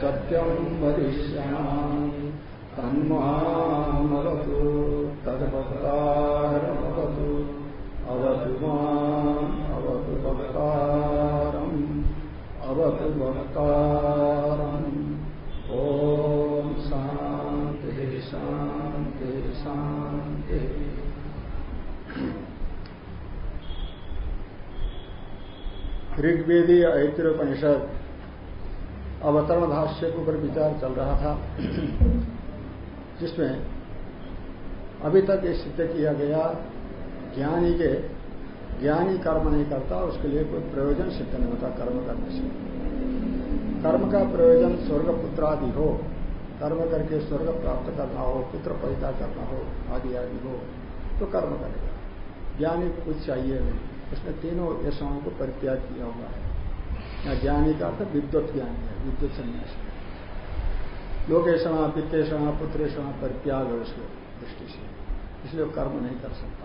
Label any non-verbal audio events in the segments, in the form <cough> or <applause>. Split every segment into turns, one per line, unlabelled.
सत्यं वदिष्यामि। तन्मामवतु तद्वक्तारमवतु अवतु माम् अवतु वक्तारम् अवतु वक्तारम् ऋग्वेदीय ऐतिरोपनिषद अवतरण भाष्य के ऊपर विचार चल रहा था, जिसमें अभी तक ये सिद्ध किया गया, ज्ञानी के, ज्ञानी कर्म नहीं करता, उसके लिए कोई प्रयोजन सिद्ध नहीं होता कर्म करने से। कर्म का प्रयोजन स्वर्ग पुत्र आदि हो, कर्म करके स्वर्ग प्राप्त करना हो, पुत्र पैदा करना हो, आदि आदि हो तो कर्म करेगा। ज्ञानी को कुछ चाहिए नहीं। उसने तीनों यशाओं को परित्याग किया हुआ है। ज्ञानी का अर्थ विद्वत ज्ञानी है विद्युत संन्यासी लोकेशणा पित्तेषणा पुत्रेषणा परित्याग है उसके दृष्टि से। इसलिए कर्म नहीं कर सकता।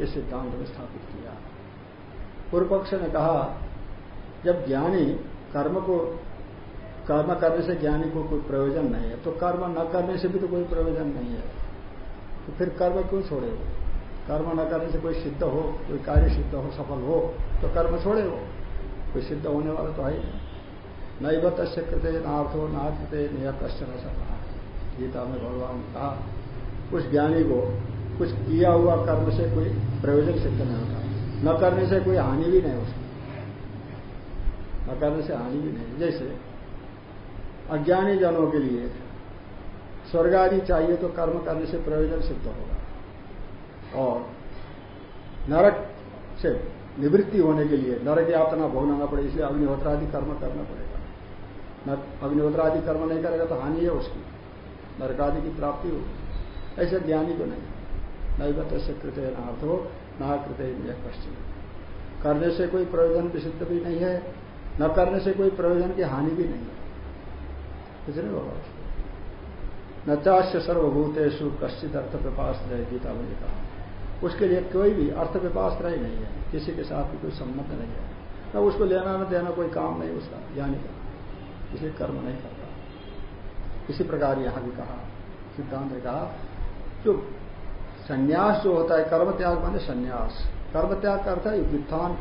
ये सिद्धांत में स्थापित किया। पूर्व पक्ष ने कहा, जब ज्ञानी कर्म को, कर्म करने से ज्ञानी को कोई प्रयोजन नहीं है तो कर्म न करने से भी तो कोई प्रयोजन नहीं है। तो फिर कर्म क्यों छोड़े कर्म न करने से कोई सिद्ध हो, कोई कार्य सिद्ध हो, सफल हो तो कर्म छोड़े हो कोई सिद्ध होने वाला तो है नहीं। नैव तस्य कृते, ना कृते निय कश्चन कहा। गीता में भगवान ने कहा उस ज्ञानी को कुछ किया हुआ कर्म से कोई प्रयोजन सिद्ध नहीं होता। न करने से कोई हानि भी नहीं उसकी न करने से हानि भी नहीं। जैसे अज्ञानी जनों के लिए स्वर्ग आदि चाहिए तो कर्म करने से प्रयोजन सिद्ध होगा। और नरक से निवृत्ति होने के लिए। नरक यातना भोगना पड़े, इसलिए अग्निहोत्रादि कर्म करना पड़ेगा। अग्निहोत्रादि कर्म नहीं करेगा तो हानि है उसकी। नरकादि की प्राप्ति होगी। ऐसे ज्ञानी को नहीं। नैवत से कृत नाथ हो ना कृत पश्चिम करने से कोई प्रयोजन विसिद्ध भी नहीं है, न करने से कोई प्रयोजन की हानि भी नहीं है। होगा न चाश्य सर्वभूतेषु कश्चित अर्थ प्रपास रहे गीता में कहा उसके लिए कोई भी अर्थ ही नहीं है। किसी के साथ भी कोई संबंध नहीं है। न उसको लेना, न देना कोई काम नहीं उसका ज्ञानी का इसे कर्म नहीं करता। इसी प्रकार यहाँ भी कहा, सिद्धांत ने कहा, जो संन्यास जो होता है, कर्म त्याग माने संन्यास। कर्म त्याग करता है व्युत्थान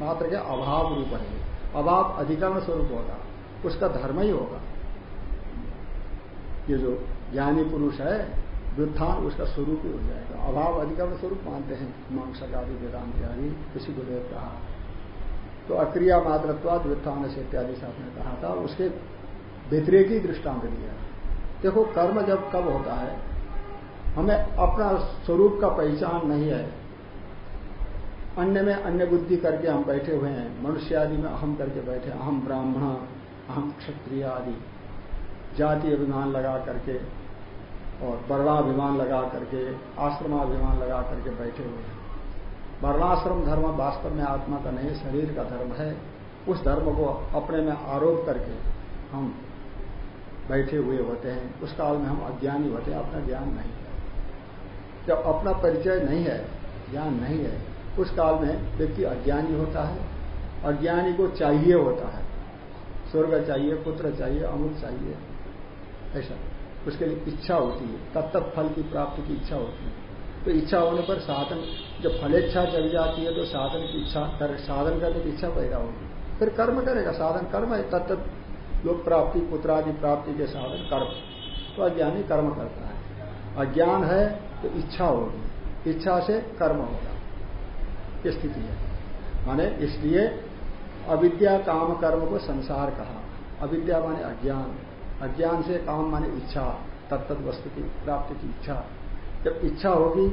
मात्र के अभाव रूप है। अभाव अधिकरण स्वरूप होगा। उसका धर्म ही होगा। ये जो ज्ञानी पुरुष है व्युत्थान उसका स्वरूप ही हो जाएगा। अभाव अधिकरण स्वरूप मानते हैं। मांसक आदि वेदांत आदि किसी को देव कहा तो अक्रिया मात्रत्वाद व्युत्थान से इत्यादि साथ ने कहा था, उसके व्यतिरेकी दृष्टांत दिया। देखो, कर्म जब कब होता है, हमें अपना स्वरूप का पहचान नहीं है। अन्य में अन्य बुद्धि करके हम बैठे हुए हैं मनुष्य आदि में अहम करके बैठे अहम ब्राह्मण, अहम क्षत्रिय आदि जाति अभिमान लगा करके। और वर्णाभिमान लगा करके, आश्रमाभिमान लगा करके बैठे हुए हैं। वर्णाश्रम धर्म वास्तव में आत्मा का नहीं, शरीर का धर्म है। उस धर्म को अपने में आरोप करके हम बैठे हुए होते हैं। उस काल में हम अज्ञानी होते हैं, अपना ज्ञान नहीं है। जब अपना परिचय नहीं है, ज्ञान नहीं है, उस काल में व्यक्ति अज्ञानी होता है। अज्ञानी को चाहिए होता है। स्वर्ग चाहिए, पुत्र चाहिए अमृत चाहिए। ऐसा। उसके लिए इच्छा होती है तत्त फल की प्राप्ति की इच्छा होती है। तो इच्छा होने पर साधन, जब फलेच्छा जग जाती है तो साधन की इच्छा कर साधन करने की इच्छा पैदा होगी फिर कर्म करेगा, साधन कर्म है तत्त लोक प्राप्ति, पुत्रादि प्राप्ति के साधन कर्म। तो अज्ञानी कर्म करता है। अज्ञान है तो इच्छा होगी। इच्छा से कर्म होगा। ये स्थिति है। माने इसलिए अविद्या काम कर्म को संसार कहा। अविद्या माने अज्ञान। अज्ञान से काम माने इच्छा तत्त वस्तु की प्राप्ति की इच्छा। जब इच्छा होगी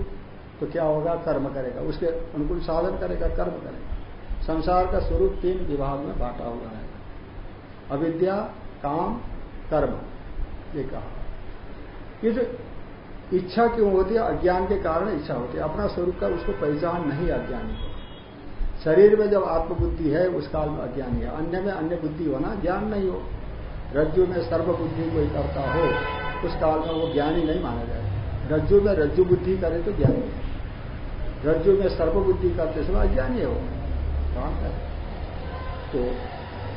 तो क्या होगा? कर्म करेगा। उसके अनुकूल साधन करेगा, कर्म करेगा। संसार का स्वरूप तीन विभाग में बांटा हुआ है। अविद्या, काम, कर्म, ये कहा। ये जो इच्छा क्यों होती है? अज्ञान के कारण इच्छा होती है। अपना स्वरूप का उसको पहचान नहीं अज्ञानी को। शरीर में जब आत्मबुद्धि है, उस काल में अज्ञानी है। अन्य में अन्य बुद्धि होना ज्ञान नहीं हो। रज्जु में सर्व बुद्धि कोई करता हो, उस काल में वो ज्ञानी नहीं माना जाए रज्जु में रज्जु बुद्धि करे तो ज्ञानी। है रज्जु में सर्वबुद्धि करते समय अज्ञानी है वो। काम है तो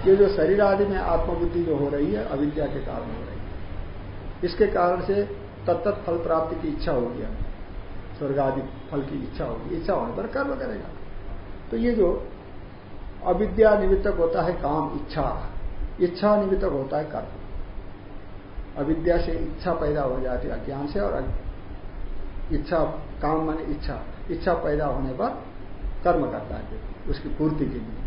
ये जो शरीर आदि में आत्मबुद्धि जो हो रही है, अविद्या के कारण हो रही है। इसके कारण से तत्त फल प्राप्ति की इच्छा होगी हमें स्वर्ग आदि फल की इच्छा होगी इच्छा होने पर कर्म करेगा। तो ये जो अविद्या निमित्तक होता है काम, इच्छा इच्छा निमित्तक होता है कर्म। अविद्या से इच्छा पैदा हो जाती है अज्ञान से और इच्छा, काम माने इच्छा। इच्छा पैदा होने पर कर्म करता है, उसकी पूर्ति के लिए।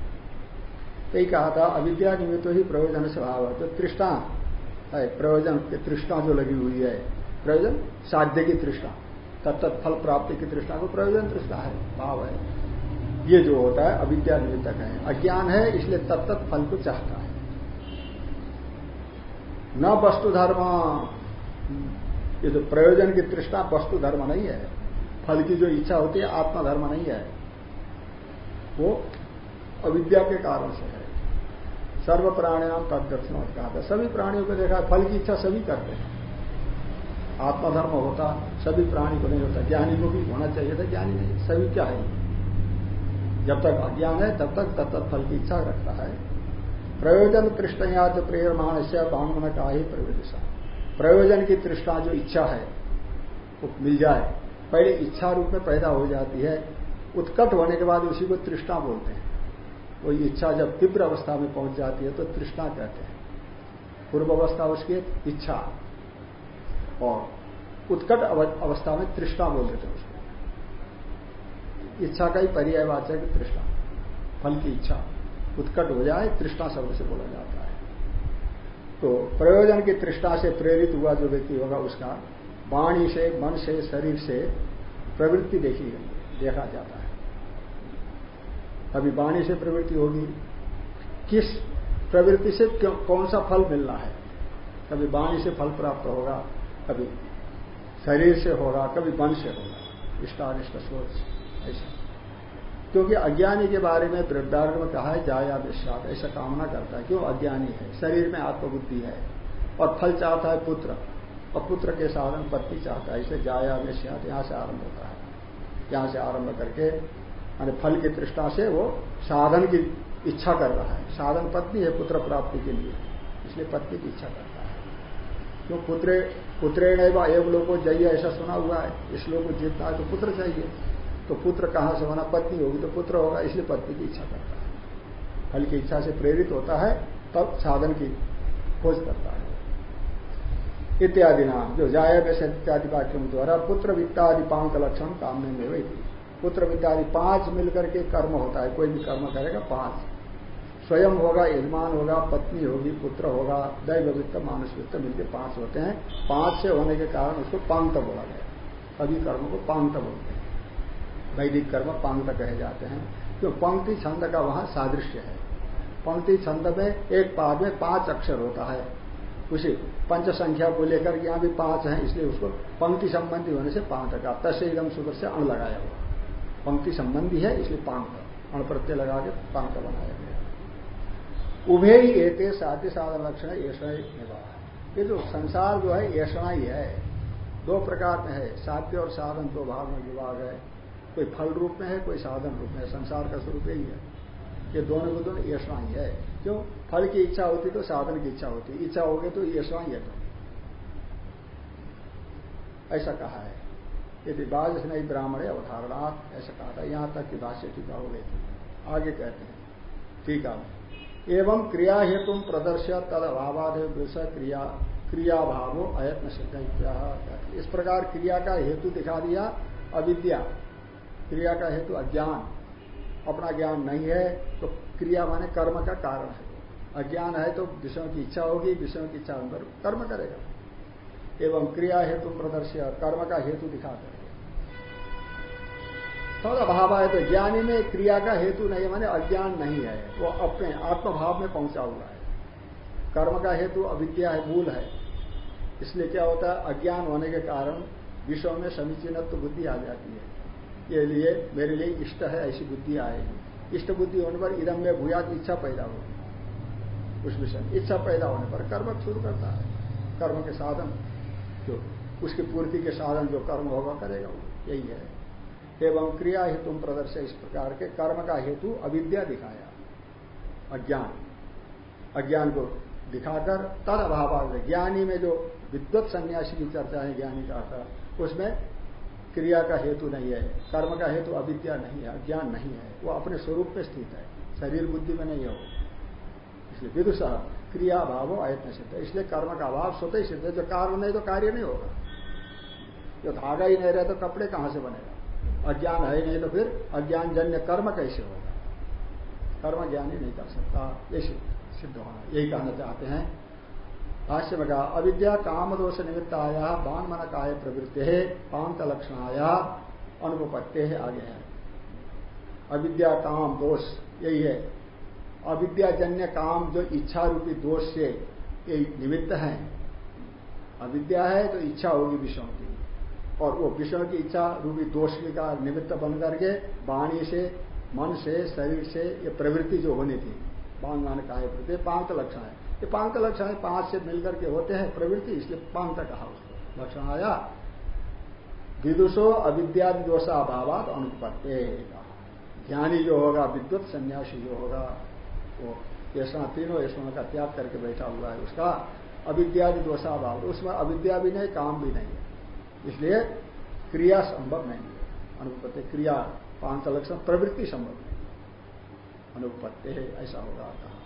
तो ये कहा था, अविद्या निमित्त ही प्रयोजन स्वभाव है। तो तृष्णा है, प्रयोजन तृष्णा जो लगी हुई है, प्रयोजन साध्य की तृष्णा तत्त फल प्राप्ति की तृष्णा को प्रयोजन तृष्णा है, भाव है। ये जो होता है, अविद्या निमित्तक है। अज्ञान है, इसलिए तत्त फल को चाहता है। न वस्तु धर्म। ये जो प्रयोजन की तृष्णा वस्तु धर्म नहीं है। फल की जो इच्छा होती है, आत्मा धर्म नहीं है। वो अविद्या के कारण से है। सर्व प्राणियाम तदर्शन कहा था। सभी प्राणियों को देखा, फल की इच्छा सभी करते हैं। आत्मधर्म होता, सभी प्राणी को नहीं होता। ज्ञानी को भी होना चाहिए था, ज्ञानी नहीं, सभी क्या है? जब तक अज्ञान है, तब तक तत्त फल की इच्छा रखता है। प्रयोजन तृष्णया जो प्रेरमाण से बांगन का ही प्रवृत्ति प्रयोजन की तृष्णा जो इच्छा है, वो मिल जाए। पहले इच्छा रूप में पैदा हो जाती है। उत्कट होने के बाद उसी को तृष्णा बोलते हैं। वो इच्छा जब तीव्र अवस्था में पहुँच जाती है तो तृष्णा कहते हैं। पूर्व अवस्था उसकी इच्छा। और उत्कट अवस्था में तृष्णा बोल देते हैं उसको। इच्छा का ही पर्यायवाचक तृष्णा, फल की इच्छा। उत्कट हो जाए, तृष्णा शब्द से बोला जाता है। तो प्रयोजन की तृष्णा से प्रेरित हुआ जो व्यक्ति होगा, उसका वाणी से, मन से, शरीर से प्रवृत्ति देखी देखा जाता है। कभी वाणी से प्रवृत्ति होगी। किस प्रवृत्ति से कौन सा फल मिलना है? कभी वाणी से फल प्राप्त होगा, कभी शरीर से होगा, कभी मन से होगा। इष्टानिष्ट सोच ऐसा। क्योंकि अज्ञानी के बारे में वृद्धार्थ में कहा है जाया विश्वास ऐसा कामना करता है। क्यों? अज्ञानी है। शरीर में आत्मबुद्धि है। और फल चाहता है पुत्र। और पुत्र के साधन पत्नी चाहता है। इसे जाया विश्वास यहाँ से आरंभ होता है। यहाँ से आरंभ करके मान फल की तृष्णा से वो साधन की इच्छा कर रहा है। साधन पत्नी है पुत्र प्राप्ति के लिए। इसलिए पत्नी की इच्छा करता है। क्यों? पुत्रे पुत्रे नहीं एक लोग को जाइए ऐसा सुना हुआ है। इस लोग को जीतना है तो पुत्र चाहिए। तो पुत्र कहाँ से होना? पत्नी होगी तो पुत्र होगा, इसलिए पत्नी की इच्छा करता है। फल की इच्छा से प्रेरित होता है, तब साधन की खोज करता है। इत्यादि नाम जो जाया में इत्यादि वाक्यों द्वारा पुत्र वित्तादि पाँच लक्षण काम में हुई थी। पुत्र वित्तादि पाँच मिलकर के कर्म होता है, कोई भी कर्म करेगा पाँच। स्वयं होगा, यजमान होगा, पत्नी होगी, पुत्र होगा दैव वित्त मानस वित्त मिलकर पाँच होते हैं। पाँच से होने के कारण उसको पांत बोला गया। सभी कर्मों को पांत बोलते वैदिक कर्म पंक्त कहे जाते हैं। तो पंक्ति छंद का वहाँ सादृश्य है। पंक्ति छंद में एक पाद में पाँच अक्षर होता है। उसी पंच संख्या को लेकर यहाँ भी पाँच है, इसलिए उसको पंक्ति संबंधी होने से पाँच का एकदम सूत्र से अण लगाया हुआ। पंक्ति संबंधी है, इसलिए पांक अण प्रत्यय लगा के पांक बनाया गया। उभे ही एते साध्य साधन लक्षण ऐसा निवाह ये जो संसार जो है, ऐसा ही है। दो प्रकार में है, साध्य और साधन, दो भाग में विभाग है। कोई फल रूप में है, कोई साधन रूप में संसार का स्वरूप यही है। ये दोनों को दोनों ऐसा ही। है क्यों? फल की इच्छा होती तो साधन की इच्छा होती। इच्छा होगी तो ऐसा ही है तो ऐसा कहा है। यदि बाज नहीं ब्राह्मण है ऐसा कहा था। यहाँ तक की भाष्य टीका हो गई थी। आगे कहते हैं। ठीक है। एवं क्रिया हेतु प्रदर्श तद अभावाद क्रिया क्रिया भावो अयत्न सिद्ध इस प्रकार क्रिया का हेतु दिखा दिया अविद्या। क्रिया का हेतु अज्ञान। अपना ज्ञान नहीं है तो क्रिया माने कर्म का कारण है। अज्ञान है तो विषयों की इच्छा होगी, विषयों की इच्छा अंदर कर्म करेगा। एवं क्रिया हेतु प्रदर्श्य कर्म का हेतु दिखा करके तद अभाव है तो ज्ञानी में क्रिया का हेतु नहीं माने अज्ञान नहीं है। वो अपने आत्मभाव में पहुँचा हुआ है। कर्म का हेतु अविद्या है मूल है। इसलिए क्या होता है? अज्ञान होने के कारण विश्व में समीचीनत्व बुद्धि आ जाती है। ये लिए मेरे लिए इष्ट है, ऐसी बुद्धि आएगी इष्ट बुद्धि होने पर इदम में भूया इच्छा पैदा होगी। उस विषय इच्छा पैदा होने पर कर्म शुरू करता है। कर्म के साधन जो, उसकी पूर्ति के साधन जो कर्म होगा, करेगा वो। यही है। एवं क्रिया हेतु प्रदर्श इस प्रकार के कर्म का हेतु अविद्या दिखाया। अज्ञान। अज्ञान को दिखाकर तद अभाव ज्ञानी में जो विद्वत सन्यासी की चर्चा है, ज्ञानी का उसमें क्रिया का हेतु नहीं है, कर्म का हेतु अविद्या नहीं है, अज्ञान नहीं है, वो अपने स्वरूप में स्थित है। शरीर बुद्धि में नहीं हो इसलिए विदुष, क्रिया अभाव आयत्न सिद्ध है। इसलिए कर्म का अभाव स्वतः ही सिद्ध है। जो कार्य नहीं तो कार्य नहीं होगा। जो धागा ही नहीं रहे तो कपड़े कहाँ से बनेगा? अज्ञान ही नहीं तो फिर अज्ञान जन्य कर्म कैसे होगा? कर्म ज्ञान ही नहीं कर सकता। ये सिद्ध होना। यही कहना चाहते हैं। भाष्य में कहा, अविद्या काम दोष निमित्त आया बाण मन काय प्रवृत्ति है पांत लक्षण आया अनुपत्य है आगे है। अविद्या काम दोष, यही है। अविद्याजन्य काम जो इच्छा रूपी दोष से ये निमित्त है। अविद्या है तो इच्छा होगी विषयों की। और वो विषयों की इच्छा रूपी दोष का निमित्त बन करके वाणी से, मन से, शरीर से ये प्रवृत्ति जो होनी थी बाण मान काय प्रति पांत लक्षण है। ये पाँच लक्षण पाँच से मिलकर के होते हैं प्रवृत्ति, इसलिए पाँच कहा उसको। लक्षण आया, विदुषो अविद्यादि दोषाभावात अनुपत्ति ज्ञानी जो होगा विद्युत सन्यासी जो होगा, वो यशना तीनों यशना का त्याग करके बैठा हुआ है उसका। अविद्यादि दोषाभाव, उसमें अविद्या भी नहीं, काम भी नहीं है। इसलिए क्रिया संभव नहीं है। अनुपत्ति क्रिया, पाँच लक्षण प्रवृत्ति संभव नहीं अनुपत्ति ऐसा होगा कहा।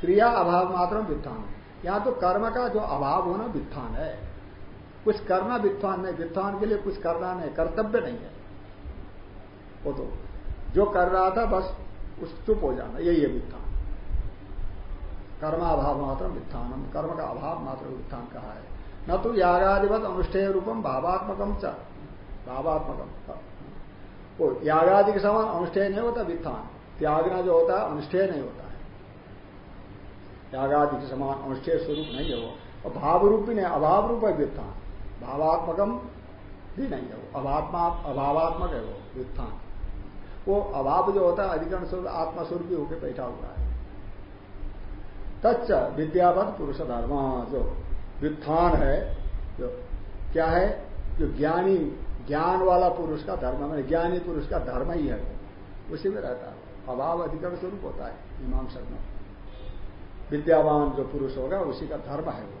क्रिया अभाव मात्र वित्थान। यहाँ तो कर्म का जो अभाव होना वित्थान है। कुछ करना वित्थान नहीं वित्थान के लिए कुछ करना नहीं, कर्तव्य नहीं है। वो तो जो कर रहा था बस उस चुप हो जाना, यही है वित्थान। कर्माभाव मात्र वित्थानम, कर्म का अभाव मात्र वित्थान कहा है। न तो यागादिवत अनुष्ठेय रूपम भावात्मकम च, भावात्मकम। यागादि के समान अनुष्ठेय नहीं होता, वित्थान। त्यागना जो होता है, अनुष्ठेय नहीं होता। यागादि के समान अनुष्ठेय स्वरूप नहीं है वो। और भाव रूप भी नहीं अभाव रूप है व्युत्थान। भावात्मकम भी नहीं है वो। अभात्मा अभावात्मक है वो, व्युत्थान। वो अभाव जो होता है, अधिकरण स्वरूप, आत्मस्वरूप भी होकर बैठा हुआ है। तच्च विद्यावत पुरुष धर्म। जो व्युत्थान है, जो क्या है? जो ज्ञानी, ज्ञान वाला पुरुष का धर्म मैंने ज्ञानी पुरुष का धर्म ही है उसी में रहता है। अभाव अधिकरण स्वरूप होता है, मीमांसक में। विद्यावान जो पुरुष होगा, उसी का धर्म है वो।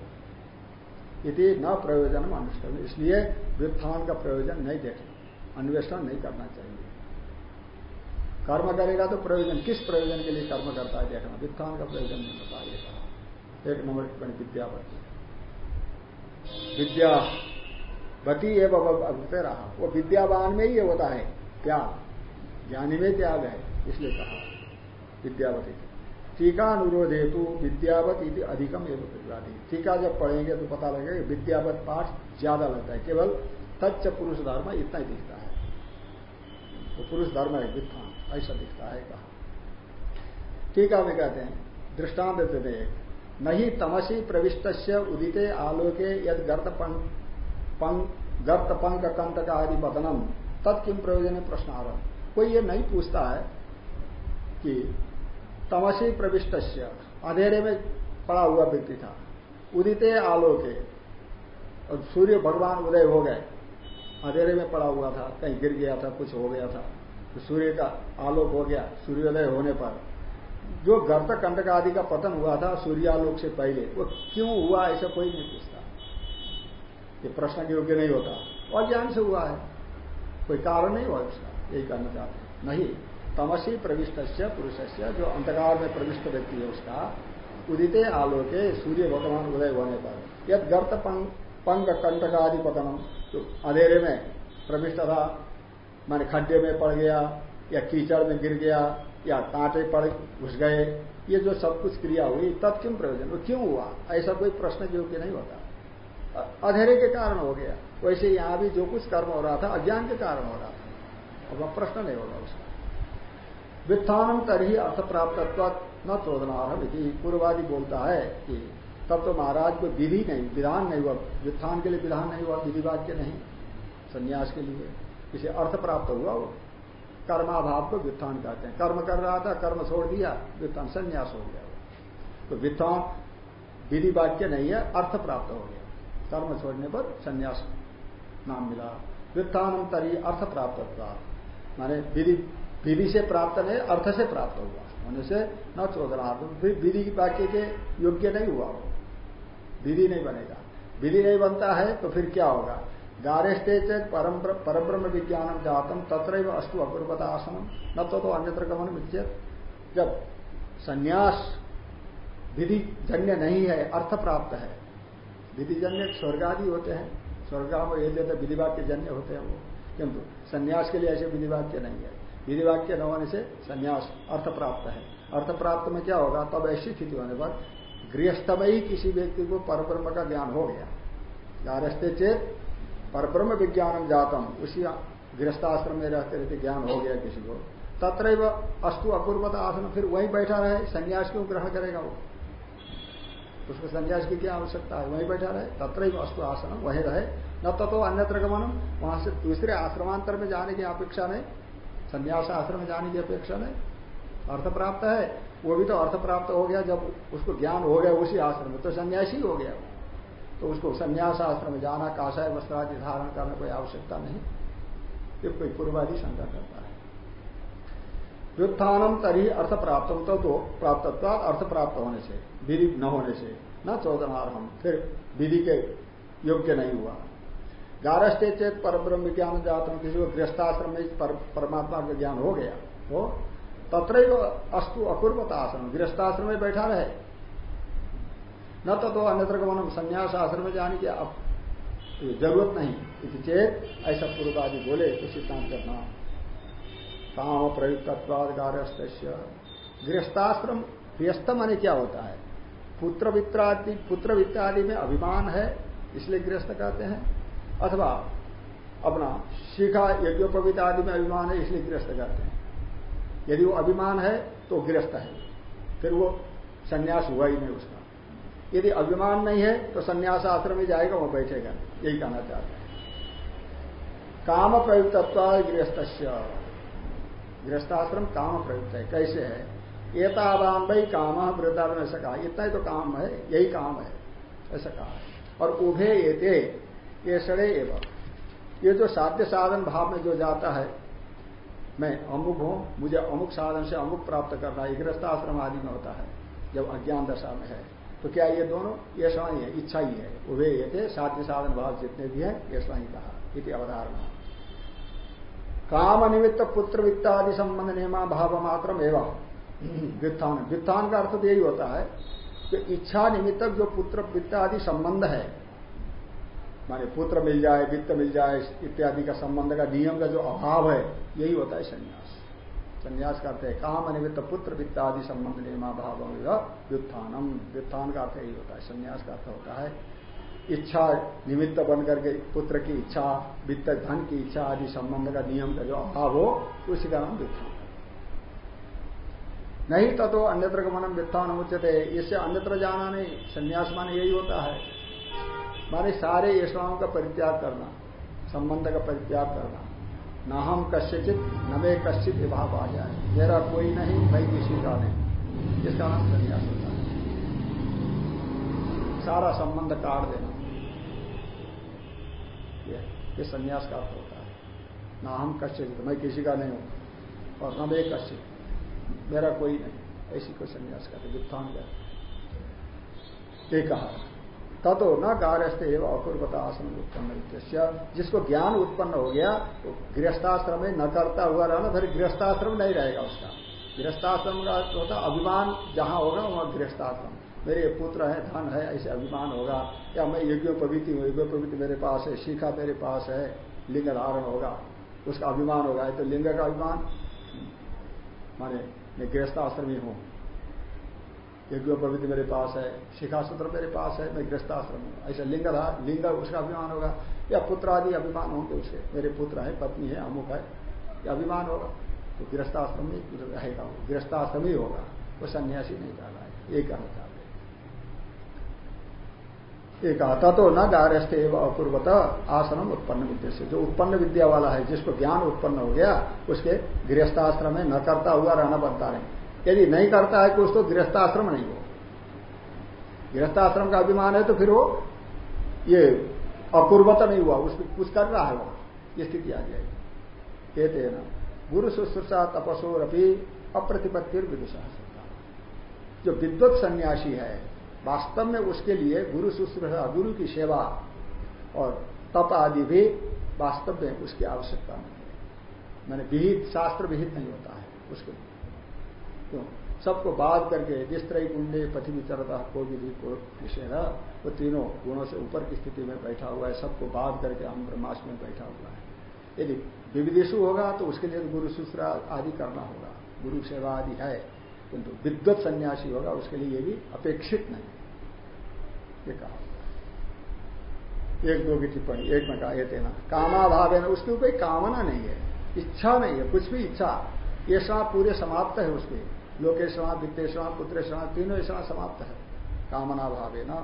यदि न प्रयोजन अनुष्ठान इसलिए व्युत्थान का प्रयोजन नहीं देखना, अन्वेषण नहीं करना चाहिए। कर्म करेगा तो प्रयोजन, किस प्रयोजन के लिए कर्म करता है देखना। व्युत्थान का प्रयोजन नहीं होता, ये कहा। एक नंबर टिप्पणी विद्यावती विद्यावती एवं अभिप्राय रहा। वो विद्यावान में ही होता है। त्याग। ज्ञानी में त्याग है, इसलिए कहा। विद्यावती टीका अनुरोध हेतु विद्यावत इति अधिकम एवं प्रतिवादी टीका जब पढ़ेंगे तो पता लगेगा विद्यावत पाठ ज़्यादा लगता है। केवल तच्च पुरुष धर्म इतना ही दिखता है। वो पुरुष धर्म है वित्थान ऐसा दिखता है कहा। टीका में कहते हैं, दृष्टांत देते एक नहीं तमसी प्रविष्ट उदित आलोके यद गर्त गर्त पंक कंत का आदि बदनम तत्किम प्रयोजन प्रश्न आ कोई ये नहीं पूछता है कि तमसी प्रविष्ट अंधेरे में पड़ा हुआ व्यक्ति था। उदिते आलोके। और सूर्य भगवान उदय हो गए। अंधेरे में पड़ा हुआ था। कहीं गिर गया था, कुछ हो गया था। तो सूर्य का आलोक हो गया, सूर्योदय होने पर। जो गर्त कंटक आदि का पतन हुआ था सूर्यालोक से पहले, वो क्यों हुआ, ऐसा कोई नहीं पूछता। ये प्रश्न योग्य नहीं होता। और ज्ञान से हुआ है। कोई कारण नहीं हुआ उसका यही कहना चाहते नहीं। तमसी प्रविष्ट पुरुष से जो अंधकार में प्रविष्ट व्यक्ति है उसका, उदिते आलोके सूर्य भगवान उदय होने पर। यद गर्त पंग कंटक आदि पतनम, जो अंधेरे में प्रविष्ट था, मान खड्डे में पड़ गया, या कीचड़ में गिर गया, या कांटे पड़, घुस गए, ये जो सब कुछ क्रिया हुई, तब क्यों प्रयोजन क्यों हुआ? ऐसा कोई प्रश्न योग्य नहीं होता। अधेरे के कारण हो गया। वैसे यहाँ भी जो कुछ कर्म हो रहा था, अज्ञान के कारण हो रहा था। अब प्रश्न नहीं होगा उसका। व्युत्थानम तरही अर्थ प्राप्त न चोदनारह विधि पूर्वादि बोलता है कि तब तो महाराज को विधि नहीं, विधान नहीं हुआ। व्युत्थान के लिए विधान नहीं हुआ, विधि वाक्य नहीं, संन्यास के लिए। इसे अर्थ प्राप्त हुआ वो। कर्माभाव को व्युत्थान कहते हैं। कर्म कर रहा था, कर्म छोड़ दिया व्युत्थान संन्यास हो गया। तो व्युत्थान विधि वाक्य नहीं है, अर्थ प्राप्त हो गया। कर्म छोड़ने पर संन्यास नाम मिला। व्युत्थान तरी अर्थ प्राप्त हुआ माने विधि विधि से प्राप्त नहीं अर्थ से प्राप्त हुआ होने से न फिर विधि वाक्य के योग्य नहीं हुआ। वो विधि नहीं बनेगा। विधि नहीं बनता है तो फिर क्या होगा? गारेष्टे चेत परब्रह्म विज्ञानम जातम तत्र अस्तु अपूर्वता आसनम। न तो, तो अन्यत्र गमन विचेत जब संन्यास विधि जन्य नहीं है अर्थ प्राप्त है। विधि जन्य स्वर्ग आदि होते हैं। स्वर्ग में ये देते विधिवाक्य जन्य होते हैं वो। किंतु संन्यास के लिए ऐसे विधिवाक्य नहीं है। विधिवाक्य न होने से संन्यास अर्थ प्राप्त है। अर्थ प्राप्त में क्या होगा? तब ऐसी स्थिति होने पर गृहस्थ में ही किसी व्यक्ति को परब्रह्म का ज्ञान हो गया। गारस्ते चेत परब्रह्म विज्ञानम जातम। उसी गृहस्थाश्रम में रहते रहते ज्ञान हो गया किसी को। तत्र अस्तु अपूर्वत आसन, फिर वहीं बैठा रहे। संन्यास क्यों ग्रहण करेगा वो? उसको संन्यास की क्या आवश्यकता है? वहीं बैठा रहे। तत्र अस्तु आसन, वहीं रहे। न तो अन्यत्र गमनम। वहाँ से दूसरे आश्रमांतर में जाने की अपेक्षा नहीं। संन्यास आश्रम में जाने की अपेक्षा नहीं। अर्थ प्राप्त है। वो भी तो अर्थ प्राप्त हो गया। जब उसको ज्ञान हो गया उसी आश्रम में तो संन्यासी हो गया तो उसको संन्यास आश्रम में जाना काशाय वस्त्रादि धारण करने कोई आवश्यकता नहीं। ये कोई पूर्वादि शंका करता है। व्युत्थानम तरी अर्थ प्राप्त तो, तो प्राप्त अर्थ प्राप्त होने से विधि न होने से न चौदनार हम फिर विधि के योग्य नहीं हुआ। गारस्ते चेत पर ब्रह्म ज्ञान जात किसी को गृहस्थाश्रम में पर, परमात्मा का ज्ञान हो गया तो तत्र अस्तु अपूर्वता आश्रम गृहस्थाश्रम में बैठा रहे। न तो, तो अन्यत्र गमन संन्यास आश्रम में जाने की अब ज़रूरत नहीं इति चेत ऐसा पूर्वादि बोले तो सिद्धांत करना काम प्रयुक्तवाद गारस्त गृहस्थाश्रम गृहस्थ माने क्या होता है? पुत्र वित्रादि पुत्र वित्तादि में अभिमान है इसलिए गृहस्थ कहते हैं। अथवा अपना शिखा यज्ञोपवित आदि में अभिमान है, इसलिए गृहस्थ करते हैं। यदि वो अभिमान है तो गृहस्थ है। फिर वो संन्यास हुआ ही नहीं उसका। यदि अभिमान नहीं है तो संन्यास आश्रम में जाएगा वो बैठेगा। यही कहना चाहते हैं। काम प्रयुक्तत्व गृहस्थ गृहस्थाश्रम काम प्रयुक्त है। कैसे है? एतावान भाई काम वृद्धावन ऐसा कहा। इतना ही तो काम है, यही काम है, ऐसा कहा। और उभे ये ये सड़े एवं। ये जो साध्य साधन भाव में जो जाता है, मैं अमुक हूँ, मुझे अमुक साधन से अमुक प्राप्त करना है गृहस्थाश्रम आदि में होता है, जब अज्ञान दशा में है। तो क्या ये दोनों? ये ही है, इच्छा ही है। उभे ये थे, साध्य साधन भाव जितने भी है, ये ही कहा, इति अवधारणा। काम निमित्त पुत्र वित्त आदि संबंध नियमा भाव मात्र एवं। व्युत्थान। व्युत्थान का अर्थ तो यही होता है कि इच्छा निमित्त जो पुत्र वित्त आदि संबंध है माने पुत्र मिल जाए वित्त मिल जाए इत्यादि का संबंध का नियम का जो अभाव है यही होता है संन्यास। संन्यास करते हैं काम निमित्त पुत्र वित्त आदि संबंध नियमा भाव व्युत्थानम। व्युत्थान का अर्थ यही होता है संन्यास का अर्थ होता है। इच्छा निमित्त बन करके पुत्र की इच्छा वित्त धन की इच्छा आदि संबंध का नियम का जो अभाव हो उसी का नाम व्युत्थान। नहीं तो, अन्यत्र का मनम व्युत्थान उच्चते इससे अन्यत्र जाना नहीं संन्यास मान यही होता है। माने सारे ईश्वरों का परित्याग करना, संबंध का परित्याग करना। न हम कश्यचित, न मे कश्चित विभाव आ जाए। मेरा कोई नहीं, मैं किसी का नहीं। इसका नाम संन्यास होता है। सारा संबंध काट देना। ये संन्यास का अर्थ होता है। ना हम कश्चित मैं किसी का नहीं हूँ। और न मे कश्चित मेरा कोई नहीं। ऐसी को संन्यास करते व्युत्थान कहते कहा। ततो न गारस्थ एवं अपूर्वता आसन उत्पन्न जिसको ज्ञान उत्पन्न हो गया तो गृहस्थाश्रम में न करता हुआ रहना, फिर गृहस्थाश्रम नहीं रहेगा उसका। गृहस्थाश्रम का होता, अभिमान जहाँ होगा, वहाँ गृहस्थाश्रम। मेरे पुत्र है, धन है, ऐसे अभिमान होगा। या मैं यज्ञ पवित्र हूँ यज्ञ पवित्र मेरे पास है, शिखा मेरे पास है, लिंग धारण होगा। उसका अभिमान होगा तो लिंग का अभिमान। माने, मैं गृहस्थाश्रमी हूँ। यज्ञ पवित्र मेरे पास है शिखा सूत्र मेरे पास है, मैं गृहस्थाश्रम हूँ। ऐसा लिंग था लिंग उसका अभिमान होगा। या पुत्र आदि अभिमान होंगे उसके। मेरे पुत्र है, पत्नी है, अमुक है, या अभिमान होगा। तो गृहस्थाश्रम ही रहेगा वो। गृहस्थाश्रम ही होगा। वो सन्यासी नहीं रहा है। ये कहना चाहते एक आता तो न गारस्थ एवं अपूर्वत आश्रम उत्पन्न विद्या से। जो उत्पन्न विद्या वाला है, जिसको ज्ञान उत्पन्न हो गया, उसके गृहस्थाश्रम में न करता हुआ रहना बनता नहीं। यदि नहीं करता है कुछ तो गृहस्थाश्रम नहीं हो। गृहस्थाश्रम का अभिमान है तो फिर वो ये अपूर्वता नहीं हुआ उसमें कुछ कर रहा है वो। ये स्थिति आ जाएगी। कहते हैं ना, गुरु शुश्रूषा तपसोर अभी अप्रतिपत्तिर विदुषा जो विद्वत सन्यासी है, वास्तव में उसके लिए गुरु शुश्रूषा, गुरु की सेवा और तप आदि भी वास्तव में उसकी आवश्यकता नहीं है। मैंने विहित, शास्त्र विहित नहीं होता है उसके लिए। क्यों सबको बाध करके जिस तरह कुंडे पथि विचरता को विधि को विषय है वो तीनों गुणों से ऊपर की स्थिति में बैठा हुआ है, सबको बाध करके हम ब्रह्माश में बैठा हुआ है। यदि विविधिशु होगा तो उसके लिए गुरु शुश्रा आदि करना होगा, गुरु सेवा आदि है, किंतु विद्वत सन्यासी होगा, उसके लिए ये भी अपेक्षित नहीं। ये कहा एक दो की टिप्पणी, एक में कहा, ये तेना कामाभाव है ना उसकी कोई कामना नहीं है, इच्छा नहीं है, कुछ भी इच्छा, ये श्राव पूरे समाप्त है उसके। लोकेश्वरा वित्तेश्वरा पुत्रेश्वरा तीनों श्राव समाप्त है। कामना भाव ना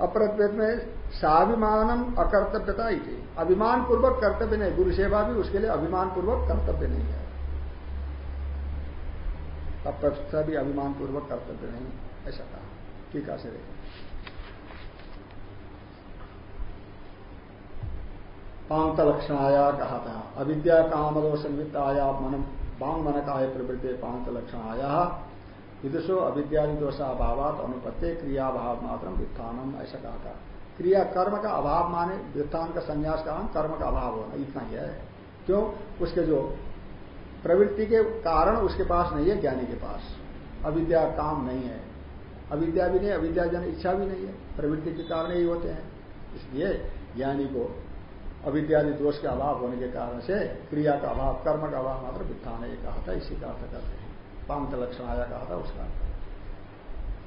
अप्रत्यत में स्वाभिमानम अकर्तव्यता अभिमान पूर्वक कर्तव्य नहीं गुरु सेवा भी उसके लिए अभिमान पूर्वक कर्तव्य नहीं है। तब भी अभिमान पूर्वक कर्तव्य नहीं, ऐसा कहा। ठीक है देखें पांत लक्षण आया कहा था। अविद्या कामदो संयुक्त आया मन बांग मन का प्रवृत्ति पांत लक्षण आया विदुषो अविद्यादि दोषाभावात अनुपत्ति क्रियाभाव मात्र व्युत्थानम ऐसा कहा था। क्रिया कर्म का अभाव माने व्युत्थान का संन्यास का कर्म का अभाव होना, इतना ही है। क्यों? उसके जो प्रवृत्ति के कारण उसके पास नहीं है, ज्ञानी के पास। अविद्या काम नहीं है। अविद्या भी नहीं अविद्या जन इच्छा भी नहीं है। प्रवृत्ति के कारण ही होते हैं। इसलिए ज्ञानी को अविद्यादि दोष के अभाव होने के कारण से क्रिया का अभाव, कर्म का अभाव मात्र वित्थान है कहा था, इसी का अर्थ करते हैं। पांत लक्षण आया कहा था, उसका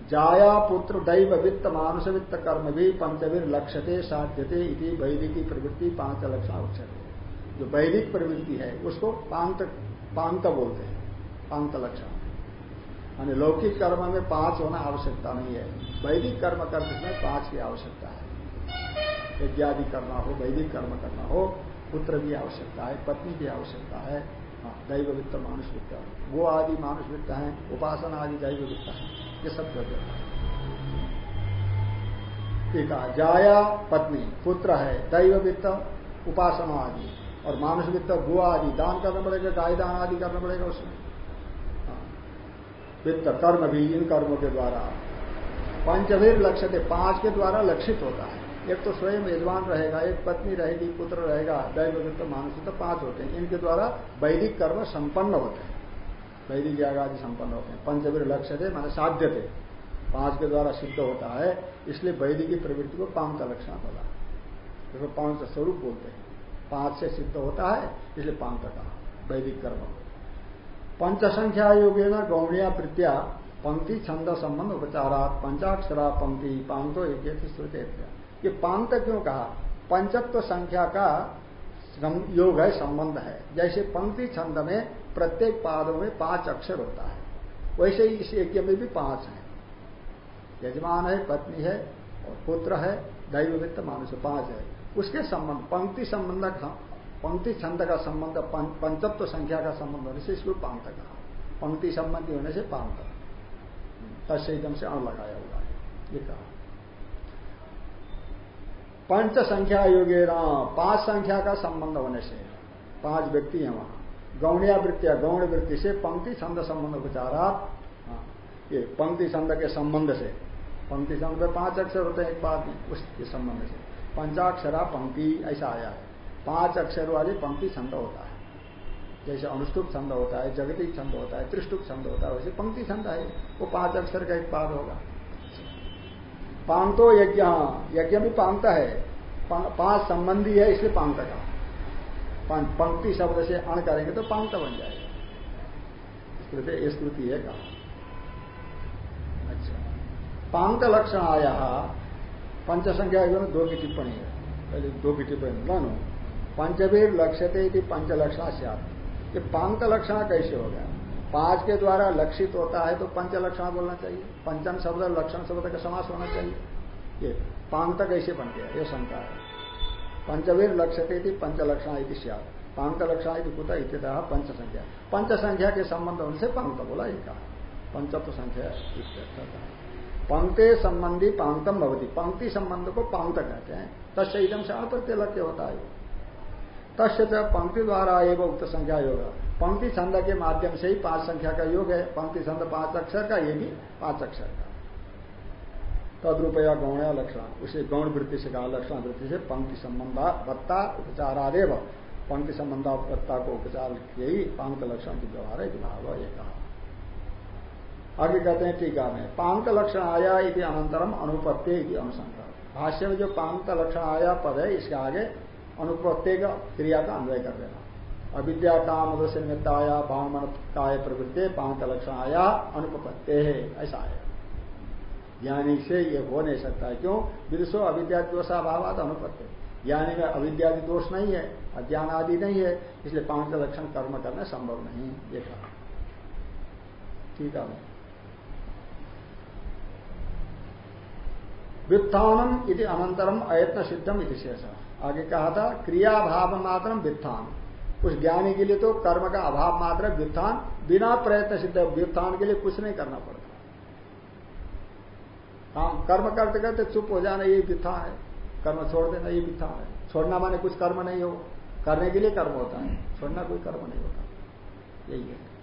जाया पुत्र दैव वित्त, मानुष वित्त, कर्म भी पंचवीर लक्ष्यते साध्यते इति वैदिकी प्रवृत्ति, पाँच लक्षण उच्चते जो वैदिक प्रवृत्ति है, उसको पांत पांत बोलते हैं, पांत लक्षण। यानी लौकिक कर्म में पाँच होना आवश्यकता नहीं है। वैदिक कर्म कर्म में पाँच की आवश्यकता है। यज्ञादि करना हो वैदिक कर्म करना हो पुत्र की आवश्यकता है पत्नी की आवश्यकता है हाँ, दैव वित्त मानुष वित्त वो आदि मानुष वित्त है उपासना आदि दैव वित्त है ये सब द्रव्य है। जाया पत्नी पुत्र है दैव वित्त उपासना आदि और मानुष वित्त गो आदि दान करना पड़ेगा गाय दान आदि करना पड़ेगा उसमें। हाँ। वित्त कर्म भी इन कर्मों के द्वारा पंचवीर लक्ष्य थे पाँच के द्वारा लक्षित होता है। एक तो स्वयं यजमान रहेगा, एक पत्नी रहेगी, पुत्र रहेगा दैव वित्त मानुष वित्त पाँच होते हैं। इनके द्वारा वैदिक कर्म संपन्न होते हैं। वैदिक याग आदि संपन्न होते हैं। पंचवीर लक्ष्य थे, माने साध्य थे। पाँच के द्वारा सिद्ध होता है, इसलिए वैदिक प्रवृत्ति को पाँच का लक्षण बोला। देखो पाँच स्वरूप बोलते हैं। पाँच से सिद्ध होता है, इसलिए पाँच का कहा। वैदिक कर्म। पंच संख्या योगे न गौणिया प्रत्या पंक्ति छंद संबंध उपचारा पंचाक्षरा पंक्ति पांतो एक श्रुति ये पांत क्यों कहा पंचत्व संख्या का योग है, संबंध है। जैसे पंक्ति छंद में प्रत्येक पादों में पाँच अक्षर होता है। वैसे ही इस यज्ञ में भी पाँच है। यजमान है, पत्नी है, और पुत्र है, दैववित्त मानुष पाँच है। उसके संबंध, पंक्ति संबंध पंक्ति छंद का संबंध पंचत्व संख्या का संबंध होने से इसको पांत कहा। पंक्ति संबंधी होने से पांत तस्म से अण लगाया हुआ है। ये कहा। पंच संख्या योगे राम पाँच संख्या का संबंध होने से पाँच व्यक्ति है वहाँ। गौणिया वृत्तिया गौण वृत्ति से पंक्ति छंद संबंध उपचारा हाँ, ये पंक्ति छंद के संबंध से। पंक्ति छंद में पाँच अक्षर होते हैं एक बात में उसके संबंध से। पंचाक्षरा पंक्ति ऐसा आया। है पाँच अक्षर वाली पंक्ति छंद होता है। जैसे अनुष्टुप छंद होता है जगतिक छंद होता है त्रिष्टुप छंद होता है वैसे पंक्ति छंद है। वो पाँच अक्षर का एक पाद होगा। पांतो यज्ञ यज्ञ भी पांत है। पाँच संबंधी है, इसलिए पांत का। पंक्ति शब्द से अण करेंगे तो पांत बन जाएगा। स्मृति है कहा। अच्छा। पांत लक्षण आया। पंच संख्या दो की टिप्पणी है। पहले दो की टिप्पणी नो पंचवीर लक्ष्यते पंच लक्षण से ये पांत लक्षण कैसे हो गया? पाँच के द्वारा लक्षित होता है तो पंच लक्षण बोलना चाहिए। पंचम शब्द लक्षण शब्द का समास होना चाहिए। ये पांग तक ऐसे बन गया, ये शंका है। पंचवीर लक्ष्य थी पंचलक्षणा इति सियाद पांत लक्षणा इति कुत पंच संख्या। पंच संख्या के संबंध उनसे पांत बोला कहा। पंचत्व संख्या पंक्ति संबंधी पांतम भवती। पंक्ति संबंध को पांत कहते हैं। तस्य इदम से अप्रत्य लक्ष्य होता है। तस्य पंक्ति द्वारा एवं उक्त संख्या योग। पंक्ति छंद के माध्यम से ही पाँच संख्या का योग है। पंक्ति छंद पाँच अक्षर का, ये भी पाँच अक्षर का। तदरूपया गौण लक्षण, उसे गौण वृत्ति से कहा, लक्षण वृत्ति से पंक्ति संबंध बत्ता उपचारादेव पंक्ति संबंधा संबंधावत्ता को उपचार यही पांक लक्षण की व्यवहार है भाव ये कहा। आगे कहते हैं, टीका में, पांक लक्षण आया इति अनंतरम अनुपत्य अनुसंख्या भाष्य में जो पांक लक्षण आया पद है, इसके आगे अनुपत्य क्रिया का अन्वय कर देना। अविद्या काम से निमित्त आया बामन काय प्रवृत्ति पांक लक्षण आया अनुपत्य है। ऐसा आया ज्ञानी से ये हो नहीं सकता है। क्यों? विदुषो अविद्या दोषाभाव अनुपत्य ज्ञानी में अविद्यादि दोष नहीं है अज्ञान आदि नहीं है, इसलिए पाँच लक्षण कर्म करना संभव नहीं ये कहा। ठीक है। व्युत्थानम इति अनंतरम अयत्न सिद्धम इति शेष। आगे कहा था क्रिया भाव मात्र व्युत्थान उस ज्ञानी के लिए तो कर्म का अभाव मात्र व्युत्थान। बिना प्रयत्न सिद्ध व्युत्थान के लिए कुछ नहीं करना पड़ता। हाँ कर्म करते करते चुप हो जाना ये व्युत्थान है। कर्म छोड़ देना ये व्युत्थान है। छोड़ना माने कुछ कर्म नहीं हो। करने के लिए कर्म होता है। छोड़ना कोई कर्म नहीं होता। यही है।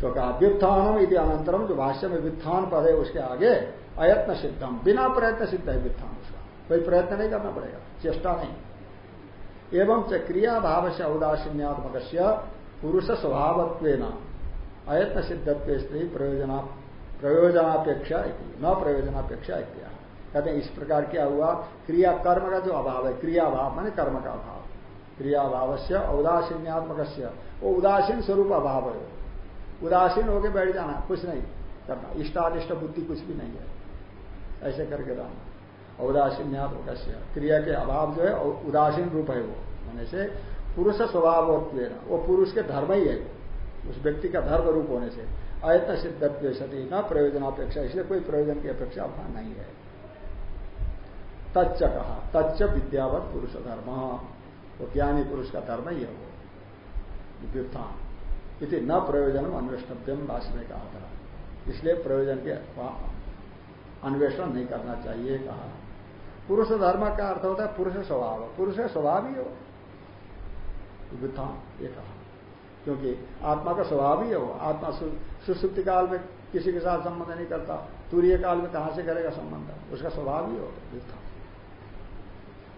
तो कहा, व्युत्थानम यदि अनंतरम, जो भाष्य में व्युत्थान पद है, उसके आगे अयत्न सिद्धम। बिना प्रयत्न सिद्ध है व्युत्थान उसका। कोई प्रयत्न नहीं करना पड़ेगा। चेष्टा नहीं। एवं च क्रिया भाव से औदासीन्यात्मक पुरुष स्वभावत्व अयत्न सिद्धत्व स्त्री प्रयोजना प्रयोजनापेक्षा न प्रयोजनापेक्षा इत्या कहते हैं, इस प्रकार क्या हुआ? क्रिया कर्म का जो अभाव है क्रिया भाव माने कर्म का अभाव। क्रिया भाव से औदासीन्यात्मक वो उदासीन स्वरूप अभाव है। उदासीन होकर बैठ जाना, कुछ नहीं करना। इष्टानिष्ट बुद्धि कुछ भी नहीं है। ऐसे करके रहना। औदासीन्यात्मक क्रिया के अभाव जो है उदासीन रूप है वो। होने से पुरुष स्वभाव वो पुरुष के धर्म ही है। उस व्यक्ति का धर्म रूप होने से। अयत्न सिद्धत्व सती न प्रयोजनापेक्षा। इसलिए कोई प्रयोजन की अपेक्षा वहाँ नहीं है। तच्च कहा। तच्च विद्यावत पुरुष धर्म। वो ज्ञानी पुरुष का धर्म ही है वो। व्युत्थान इति न प्रयोजन अन्वेषणव्यम भाषण में कहा था। इसलिए प्रयोजन के अन्वेषण नहीं करना चाहिए कहा। पुरुष धर्म का अर्थ होता है पुरुष स्वभाव। पुरुष स्वभाव ही हो। व्युत्थान ये कहा। क्योंकि आत्मा का स्वभाव ही हो। आत्मा सुसुप्ति काल में किसी के साथ संबंध नहीं करता। तूर्य काल में कहाँ से करेगा संबंध? उसका स्वभाव ही होगा व्युत्थान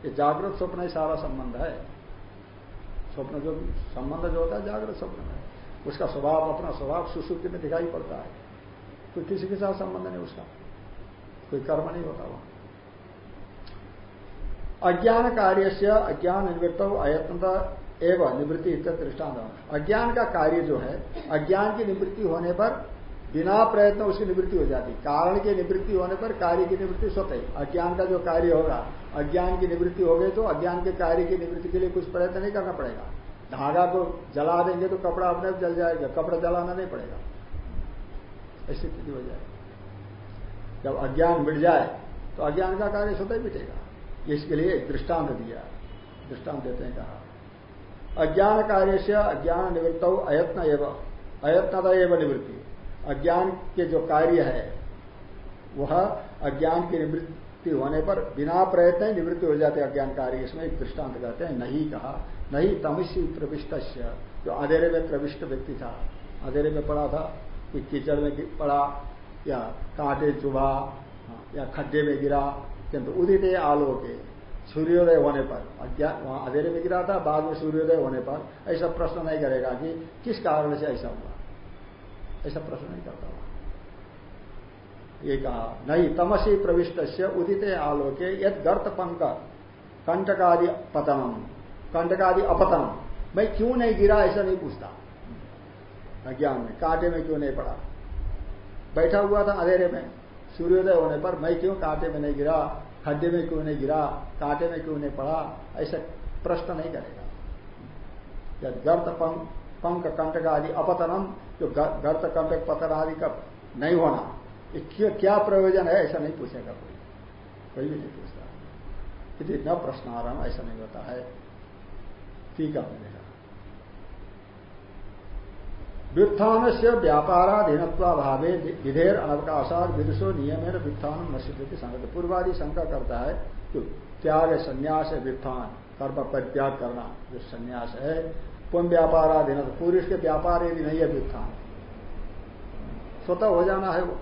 ये जागृत स्वप्न ही सारा संबंध है। स्वप्न जो, संबंध जो होता है, जागृत स्वप्न में उसका स्वभाव, अपना स्वभाव सुश्रुति में दिखाई पड़ता है। कोई किसी के साथ संबंध नहीं, उसका। कोई कर्म नहीं होता वहाँ। अज्ञान कार्य से अज्ञान निवृत्त अयत्नता एवं निवृत्ति दृष्टांत अज्ञान का कार्य जो है, अज्ञान की निवृत्ति होने पर बिना प्रयत्न उसकी निवृत्ति हो जाती। कारण की निवृत्ति होने पर कार्य की निवृत्ति स्वतः अज्ञान का जो कार्य होगा, अज्ञान की निवृत्ति हो गई तो अज्ञान के कार्य की निवृत्ति के लिए कुछ प्रयत्न नहीं करना पड़ेगा। धागा को जला देंगे तो कपड़ा अपने जल जाएगा, कपड़ा जलाना नहीं पड़ेगा। ऐसी स्थिति हो जाएगी। जब अज्ञान मिट जाए तो अज्ञान का कार्य स्वतः मिटेगा। इसके लिए दृष्टांत दिया। दृष्टांत देते हैं कहा। अज्ञान कार्य से अज्ञान निवृत्त हो अयत्न एवं। अयत्नता एवं निवृत्ति। अज्ञान के जो कार्य है, वह अज्ञान की निवृत्ति होने पर बिना प्रयत्न निवृत्ति हो जाते अज्ञान कार्य। इसमें एक दृष्टांत कहते हैं, नहीं कहा। नहीं तमिशी प्रविष्ट जो अंधेरे में प्रविष्ट व्यक्ति था, अंधेरे में पड़ा था, कि कीचड़ में पड़ा, या कांटे चुभा, या खड्डे में गिरा किंतु उदित आलोक सूर्योदय होने पर वहाँ अंधेरे में गिरा था बाद में सूर्योदय होने पर ऐसा प्रश्न नहीं करेगा कि किस कारण से ऐसा हुआ ऐसा प्रश्न नहीं करता ये कहा नहीं तमसी प्रविष्ट से उदित आलोके यद गर्त पंक कंटकादि पतनम कंटकादि अपतन मैं क्यों नहीं गिरा ऐसा नहीं पूछता अज्ञान में कांटे में क्यों नहीं पड़ा बैठा हुआ था अंधेरे में सूर्योदय होने पर मैं क्यों कांटे में नहीं गिरा, खड्डे में क्यों नहीं गिरा, कांटे में क्यों नहीं पड़ा, ऐसा प्रश्न नहीं करेगा। या गर्त पंख कंटक आदि अपतनम, जो गर्त कंटक पतन आदि का नहीं होना क्या प्रयोजन है, ऐसा नहीं पूछेगा कोई। कोई भी नहीं पूछता। यदि न प्रश्न आ रहा ऐसा नहीं होता है। ठीक है मैंने कहा व्युत्थान से व्यापाराधीनत्वाभावे विधेर अनवकाशात विदुषो नियम है व्युत्थान न संगत। पूर्वादि शंका करता है तो त्याग, संन्यास है व्युत्थान, कर्म परित्याग करना, जो संन्यास है पुण्य व्यापाराधीन पुरुष के व्यापार यदि नहीं है व्युत्थान। स्वतः हो जाना है वो।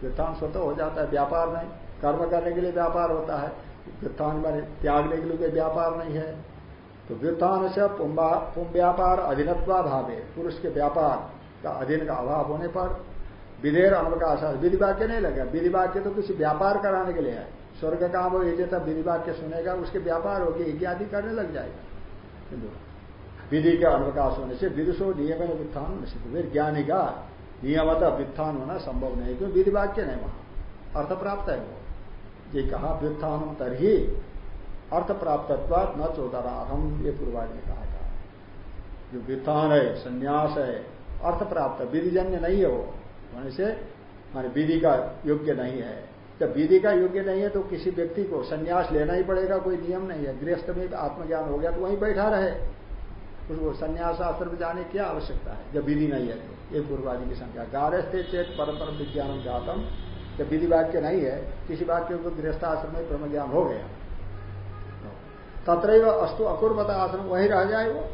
व्युत्थान स्वतः हो जाता है, व्यापार नहीं। कर्म करने के लिए व्यापार होता है। व्युत्थान में त्यागने के लिए व्यापार नहीं है। तो व्युत्थान से व्यापार अधीनत्वा भाव पुरुष के व्यापार का अधीन का अभाव होने पर विधेयर अनवकाश विधि वाक्य नहीं लगे। विधि वाक्य तो किसी व्यापार कराने के लिए है। स्वर्ग काम हो ये तब विधि वाक्य सुनेगा, उसके व्यापार होगी इत्यादि करने लग जाएगा। विधि के अनवकाश होने से विदुषो नियम उत्थान फिर ज्ञानी का नियमत व्युत्थान होना संभव नहीं क्यों विधि वाक्य नहीं वहाँ। अर्थ प्राप्त है वो। ये कहा व्युत्थान तरही अर्थ प्राप्त न चौधराहम ये पूर्वाज ने कहा था। जो व्युत्थान है, संन्यास है अर्थ प्राप्त विधिजन्य नहीं है वो। होने से, माने विधि का योग्य नहीं है। जब विधि का योग्य नहीं है तो किसी व्यक्ति को संन्यास लेना ही पड़ेगा, कोई नियम नहीं है। गृहस्थ में आत्मज्ञान हो गया तो वहीं बैठा रहे। उसको संन्यास आश्रम में जाने की आवश्यकता है? जब विधि नहीं है तो ये पूर्वादि की संख्या। गारस्थे चेत परम विज्ञान जातम। जब विधि वाक्य नहीं है, किसी वाक्य को गृहस्थाश्रम में ब्रह्म ज्ञान हो गया। तत्र अस्तु अकुर्वता आश्रम, वहीं रह जाए वो।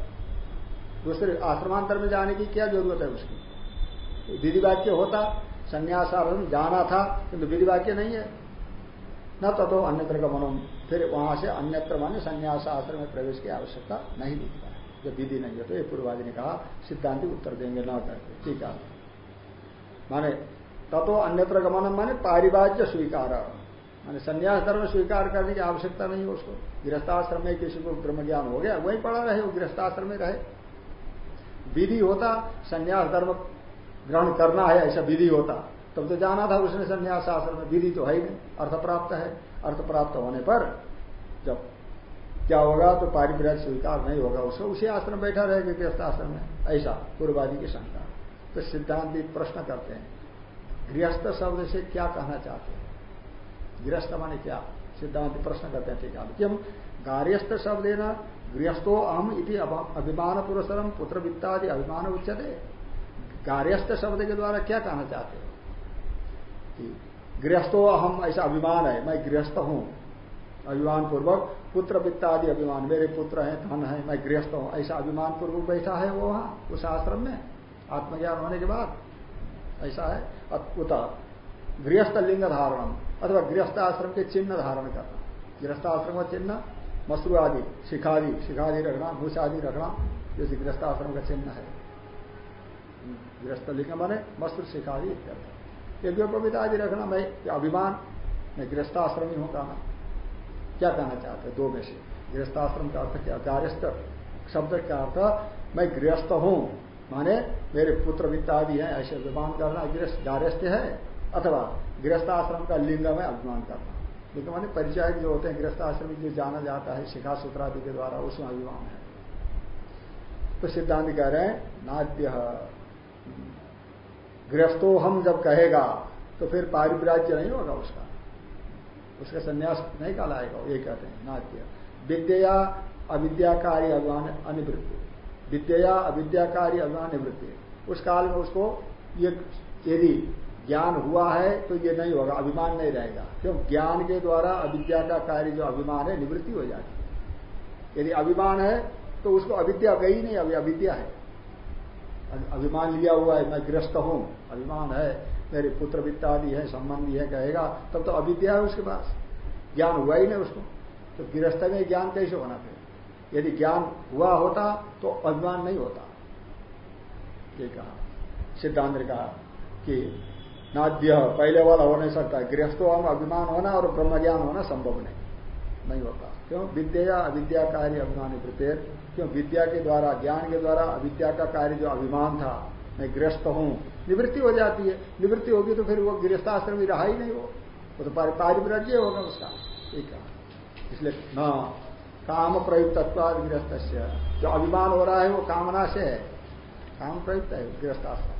दूसरे आश्रमांतर में जाने की क्या ज़रूरत है उसकी? विधि वाक्य होता संन्यासाश्रम जाना था, किंतु विधि वाक्य नहीं है। न तथो अन्यत्र का मनो फिर वहाँ से अन्यत्र माने संन्यास आश्रम में प्रवेश की आवश्यकता नहीं दिखता है। जब विधि नहीं है तो ये पूर्वादि ने कहा, सिद्धांति उत्तर देंगे न करके। ठीक है। माने ततो अन्यत्र गमनम माने पारिवाज्य स्वीकार माने संन्यास धर्म स्वीकार करने की आवश्यकता नहीं है उसको। गृहस्थाश्रम में किसी को ब्रह्म ज्ञान हो गया, वही पड़ा रहे, वो गृहस्थाश्रम में रहे। विधि होता, संन्यास धर्म ग्रहण करना है, ऐसा विधि होता। तब तो जाना था उसने संन्यास आश्रम में, विधि तो है ही नहीं, अर्थ प्राप्त है। अर्थ प्राप्त होने पर जब क्या होगा तो पारिप्राज स्वीकार नहीं होगा उसको, उसी आश्रम बैठा रहेगा गृहस्थ आश्रम में। ऐसा पूर्वादि की शंका। तो सिद्धांत प्रश्न करते हैं। गृहस्थ शब्द से क्या कहना चाहते हैं? गृहस्थ माने क्या? सिद्धांत प्रश्न करते हैं, ठीक है। क्यों? गार्यस्थ शब्द ना गृहस्थो अहम इति अभिमान पुरस्सरम पुत्र वित्तादि अभिमान उच्चते गार्यस्थ शब्द के द्वारा क्या कहना चाहते हो? कि गृहस्थो अहम ऐसा अभिमान है, मैं गृहस्थ हूँ। अभिमान पूर्वक पुत्र वित्त आदि अभिमान, मेरे पुत्र हैं, धन है, मैं गृहस्थ हूँ। ऐसा अभिमान पूर्वक बैठा है वो वहाँ, उस आश्रम में, आत्मज्ञान होने के बाद। ऐसा है। उत, गृहस्थ लिंग धारणम। अथवा गृहस्थ आश्रम के चिन्ह धारण करना। गृहस्थ आश्रम का चिन्ह, मसरू आदि, शिखादि शिखादि रखना भूष आदि रखना, जैसे गृहस्थ आश्रम का चिन्ह है। गृहस्थ लिंग माने मस्त्र शिखादि इत्यादि। यज्ञोपवित आदि रखना, मैं अभिमान, मैं गृहस्थाश्रमी हूँ कहना क्या कहना चाहते दो में से। गृहस्थाश्रम का अर्थ क्या? गार्यस्थ शब्द का अर्थ, मैं गृहस्थ हूँ। माने मेरे पुत्र वित्त आदि है, ऐसे अभिमान करना गार्यस्थ है। अथवा गृहस्थाश्रम का लिंग में अभिमान करना लिंग माने परिचय जो होते हैं गृहस्थाश्रम जो जाना जाता है शिखा सूत्रादि के द्वारा, उसमें अभिमान है। तो सिद्धांत कह रहे हैं, नाद्य गृहस्थो हम जब कहेगा तो फिर पारिप्राज्य नहीं होगा उसका। उसका संन्यास नहीं कहलाएगा ये कहते हैं नाट्य विद्या अविद्याकारी अभिमान अनिवृत्ति। विद्या अविद्याकारी अभिमान निवृत्ति। उस काल में उसको ये यदि ज्ञान हुआ है तो ये नहीं होगा, अभिमान नहीं रहेगा। क्यों? ज्ञान के द्वारा अविद्या का कार्य जो अभिमान है, निवृत्ति हो जाती है। यदि अभिमान है तो उसको अविद्या गई नहीं, अभी अविद्या है। अभिमान लिया हुआ है, मैं ग्रस्त हूँ, अभिमान है, मेरे पुत्र वित्त आदि है, संबंधी है, कहेगा, तब तो अविद्या है उसके पास। ज्ञान हुआ ही नहीं उसको। तो गृहस्थ में ज्ञान कैसे होना फिर? यदि ज्ञान हुआ होता तो अभिमान नहीं होता। ये कहा, सिद्धांत ने कहा कि नाद्य पहले वाला हो नहीं सकता गृहस्थो हम अभिमान होना और ब्रह्म ज्ञान होना संभव नहीं। नहीं होता। क्यों? विद्या अविद्या कार्य अभिमान प्रत्येक क्यों? विद्या के द्वारा, ज्ञान के द्वारा अविद्या का कार्य जो अभिमान था, मैं गृहस्थ हूँ, निवृत्ति हो जाती है। निवृत्ति होगी तो फिर वो गृहस्थाश्रम ही रहा ही नहीं वो। वो तो पारिव्रज्य होगा उसका। ठीक है। इसलिए न काम प्रयुक्त गृहस्थ जो अभिमान हो रहा है वो कामना से है। काम प्रयुक्त है गृहस्थाश्रम।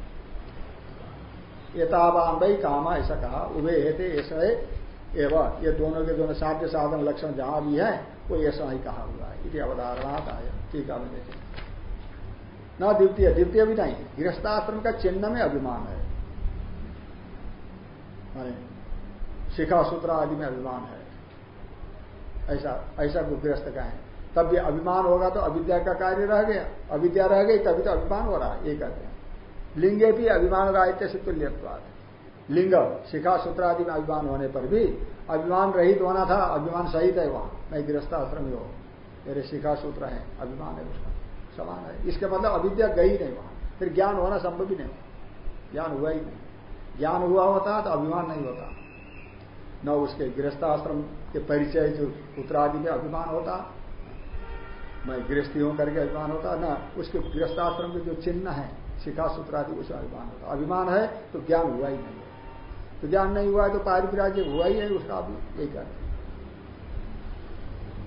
एतावान भाई काम ऐसा कहा उभे हेते ऐसा एवं, ये दोनों के दोनों साध्य साधन लक्षण जहाँ भी है, वो ऐसा ही कहा हुआ है? इति अवधारणात आया। ठीक है देखें न द्वितीय द्वितीय भी नहीं, गृहस्थाश्रम का चिन्ह में अभिमान है। शिखा सूत्र आदि में अभिमान है। ऐसा ऐसा कोई गृहस्थ का है तब भी अभिमान होगा तो अविद्या का कार्य रह गया। अविद्या रह गई, तभी तो अभिमान हो रहा है, ये कहते हैं। लिंगे भी अभिमान राहित्य से तुल्यत्वाद। लिंग शिखा सूत्र आदि में अभिमान होने पर भी अभिमान रहित होना था, अभिमान सहित है वहाँ। मैं गृहस्थ आश्रम ही हो। मेरे शिखा सूत्र है, अभिमान है उसका। समान है। इसके मतलब अविद्या गई नहीं वहाँ। फिर ज्ञान होना संभव ही नहीं। ज्ञान हुआ ही नहीं। ज्ञान हुआ होता तो अभिमान नहीं होता। न उसके गृहस्थाश्रम के परिचय जो उत्तरादि में अभिमान होता, मैं गृहस्थी हूँ करके अभिमान होता, न उसके गृहस्थाश्रम के जो चिन्ह है शिखा सूत्रादि उसे अभिमान होता अभिमान है तो ज्ञान हुआ ही नहीं। तो ज्ञान नहीं हुआ है तो पारिप्राज्य हुआ ही है, उसका अभी यही कहते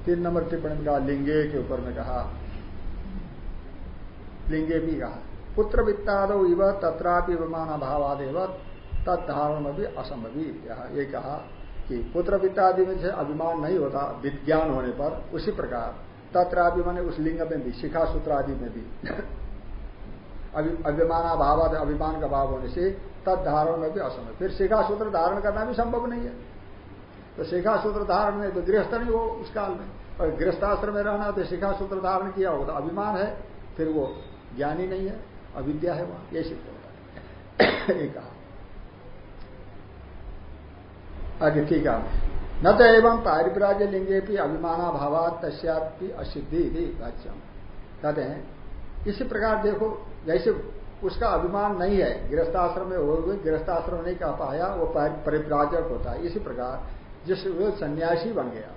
तीन नंबर टिप्पणी में कहा, लिंगे के ऊपर में कहा। लिंगे भी कहा। पुत्र वित्ताद इव तत्रापि विमान अभावादेव तत्धारण भी असंभवी ये कहा कि पुत्र वित्तादि में से अभिमान नहीं होता, विज्ञान होने पर उसी प्रकार तत्रापि माने उस लिंग में भी, शिखा सूत्र आदि में भी। अभिमानाभाव अभिमान का भाव होने से तद धारण में भी असंभव फिर शिखा सूत्र धारण करना भी संभव नहीं है। तो शिखा सूत्र धारण में तो गृहस्थ नहीं हो उस काल में। और गृहस्थाश्रम में रहना तो शिखा सूत्र धारण किया होगा तो अभिमान है, फिर वो ज्ञानी नहीं है, अविद्या है वहाँ। ये सिद्ध होता है। <coughs> एक आगे ठीक है। न तो एवं पारिप्राज्य लिंगे भी अभिमानाभाव तस्यापि असिद्धि वाच्यम। कहते हैं, इसी प्रकार देखो जैसे उसका अभिमान नहीं है, गृहस्थाश्रम में हो गए गृहस्थाश्रम नहीं कह पाया, वो परिप्राजक होता है, इसी प्रकार, जिस वो सन्यासी बन गया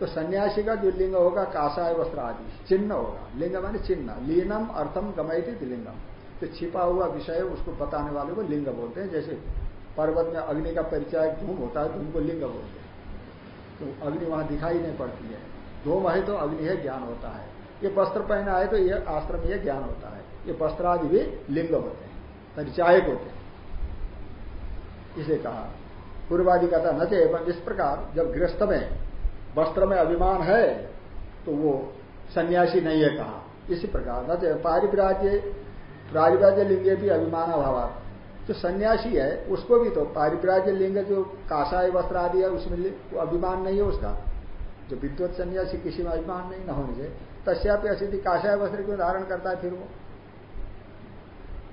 तो सन्यासी का जो लिंग होगा, कासाय वस्त्र आदि, चिन्ह होगा, लिंग माने चिन्ह, लीनम अर्थम गमयती लिंगम तो छिपा हुआ विषय, उसको बताने वाले को लिंग बोलते हैं, जैसे पर्वत में अग्नि का परिचय, धूम होता है, धूम को लिंग बोलते हैं तो अग्नि वहाँ दिखाई नहीं पड़ती है, धूम है तो अग्नि है, ज्ञान होता है, ये वस्त्र पहना है तो ये आश्रम, यह ज्ञान होता है ये वस्त्र आदि भी लिंग होते हैं, परिचायक होते हैं। इसे कहा, पूर्वादि कहता न चे इस प्रकार जब गृहस्थ में, वस्त्र में अभिमान है तो वो सन्यासी नहीं है कहा। इसी प्रकार, न चे पारिप्राज्य प्रारिप्राज्य लिंगे भी अभिमान अभाव जो सन्यासी है, उसको भी तो पारिप्राज्य लिंग, जो कासाय वस्त्र आदि है, उसमें अभिमान नहीं है उसका। जो विद्वत सन्यासी, किसी में अभिमान नहीं, न होने से। तस्यापि असिद्धि काशाय वस्त्र क्यों धारण करता है, फिर वो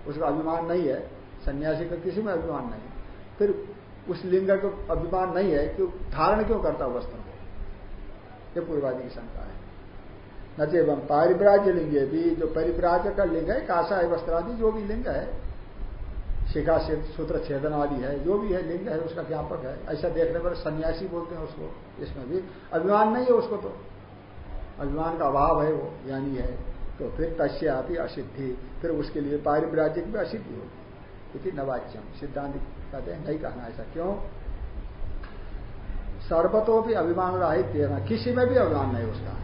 उसका अभिमान नहीं है, सन्यासी का किसी में अभिमान नहीं फिर उस लिंग का अभिमान नहीं है कि धारण क्यों करता वस्त्र को? ये पूर्वादि की शंका है। न एवं पारिप्राज्य लिंग भी, जो परिप्राज का लिंग है, काशा वस्त्र आदि जो भी लिंग है, शिखा सूत्र छेदन आदि है, जो भी है, लिंग है, उसका ज्ञापक है। ऐसा देखने पर सन्यासी बोलते हैं उसको, इसमें भी। अभिमान नहीं है उसको तो। अभिमान का अभाव है वो, ज्ञानी है। तो फिर तस्य आती असिद्धि, फिर उसके लिए पारिप्राजिक भी असिद्धि होगी। क्योंकि नवाच्यम सिद्धांत कहते हैं, नहीं कहना ऐसा क्यों? सर्वतो भी अभिमान राहित देना किसी में भी अभिमान नहीं उसका।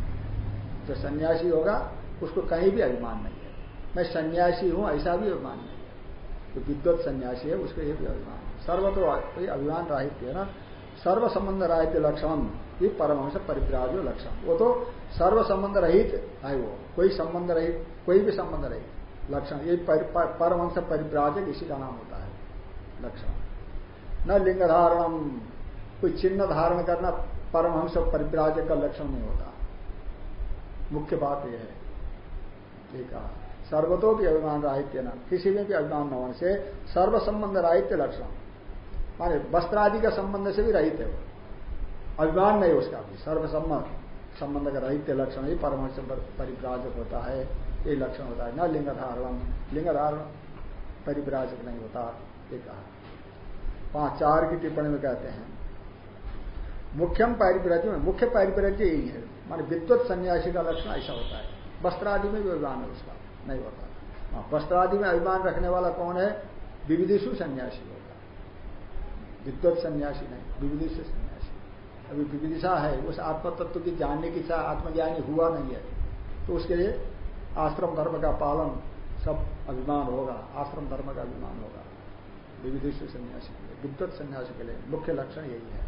जो सन्यासी होगा, उसको कहीं भी अभिमान नहीं है। मैं सन्यासी हूँ, ऐसा भी अभिमान नहीं है। जो विद्वत सन्यासी है, उसको ये भी अभिमान है। सर्वतो अभिमान राहित ना सर्व संबंध राहित्य लक्षण, ये परमहंस परिप्राजो लक्षण। वो तो सर्व संबंध रहित है वो। कोई संबंध रहित, कोई भी संबंध रहित। लक्षण, ये परमहंस परिप्राजक इसी का नाम होता है। लक्षण। न लिंग धारण कोई चिन्ह धारण करना परमहंस परिप्राजक का लक्षण नहीं होता। मुख्य बात यह है। ठीक है। सर्वतो भी अभिमान राहित्य न। किसी में भी अभिमान न होने से सर्व संबंध राहित्य लक्षण। माने वस्त्र आदि का संबंध से भी रहित है अभिमान नहीं उसका भी। सर्वसम्मत। संबंध का रहित्य लक्षण ही परमहंस परिप्राजक होता है। ये लक्षण होता है। न लिंग धारण लिंग धारण परिप्राजक नहीं होता ये कहा। पाँच चार की टिप्पणी में कहते हैं। मुख्यम पारिप्राज्य में मुख्य पारिप्राज्य यही है। माने विद्वत सन्यासी का लक्षण ऐसा होता है। वस्त्रादि में भी अभिमान है उसका नहीं होता। हाँ, वस्त्रादि में अभिमान रखने वाला कौन है? विविधिशु सन्यासी होगा विद्वत सन्यासी नहीं विविधिशु अभी विविदिशा है, उस आत्म तत्व की जानने की इच्छा आत्मज्ञानी हुआ नहीं है तो उसके लिए आश्रम धर्म का पालन सब अभिमान होगा, आश्रम धर्म का अभिमान होगा। विविधिश सन्यासी के लिए, विद्वत सन्यासी के लिए मुख्य लक्षण यही है।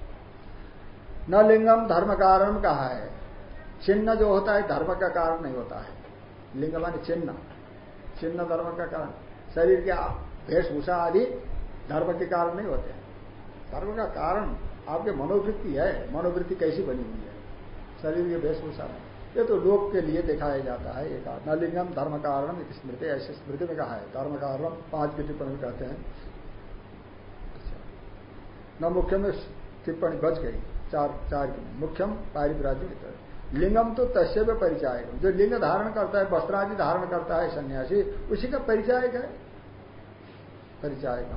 न लिंगम धर्म कारण कहा है, चिन्ह जो होता है धर्म का कारण नहीं होता है। लिंग मान चिन्ह चिन्ह धर्म का कारण। शरीर के वेशभूषा आदि धर्म के कारण नहीं होते। धर्म का कारण आपके मनोवृत्ति है, मनोवृत्ति कैसी बनी हुई है? शरीर के वेशभूषा में। ये तो लोक के लिए दिखाया जाता है एक न लिंगम धर्म कारण स्मृति, ऐसे स्मृति में कहा है। धर्म कारण पाँच की टिप्पणी में कहते हैं। अच्छा। न मुख्यम टिप्पणी बच गई। चार चार की। मुख्यम पारिप्राज्य लिंगम तो तस्य में परिचायक जो लिंग धारण करता है, वस्त्रादि धारण करता है, सन्यासी, उसी का परिचायक है। परिचायक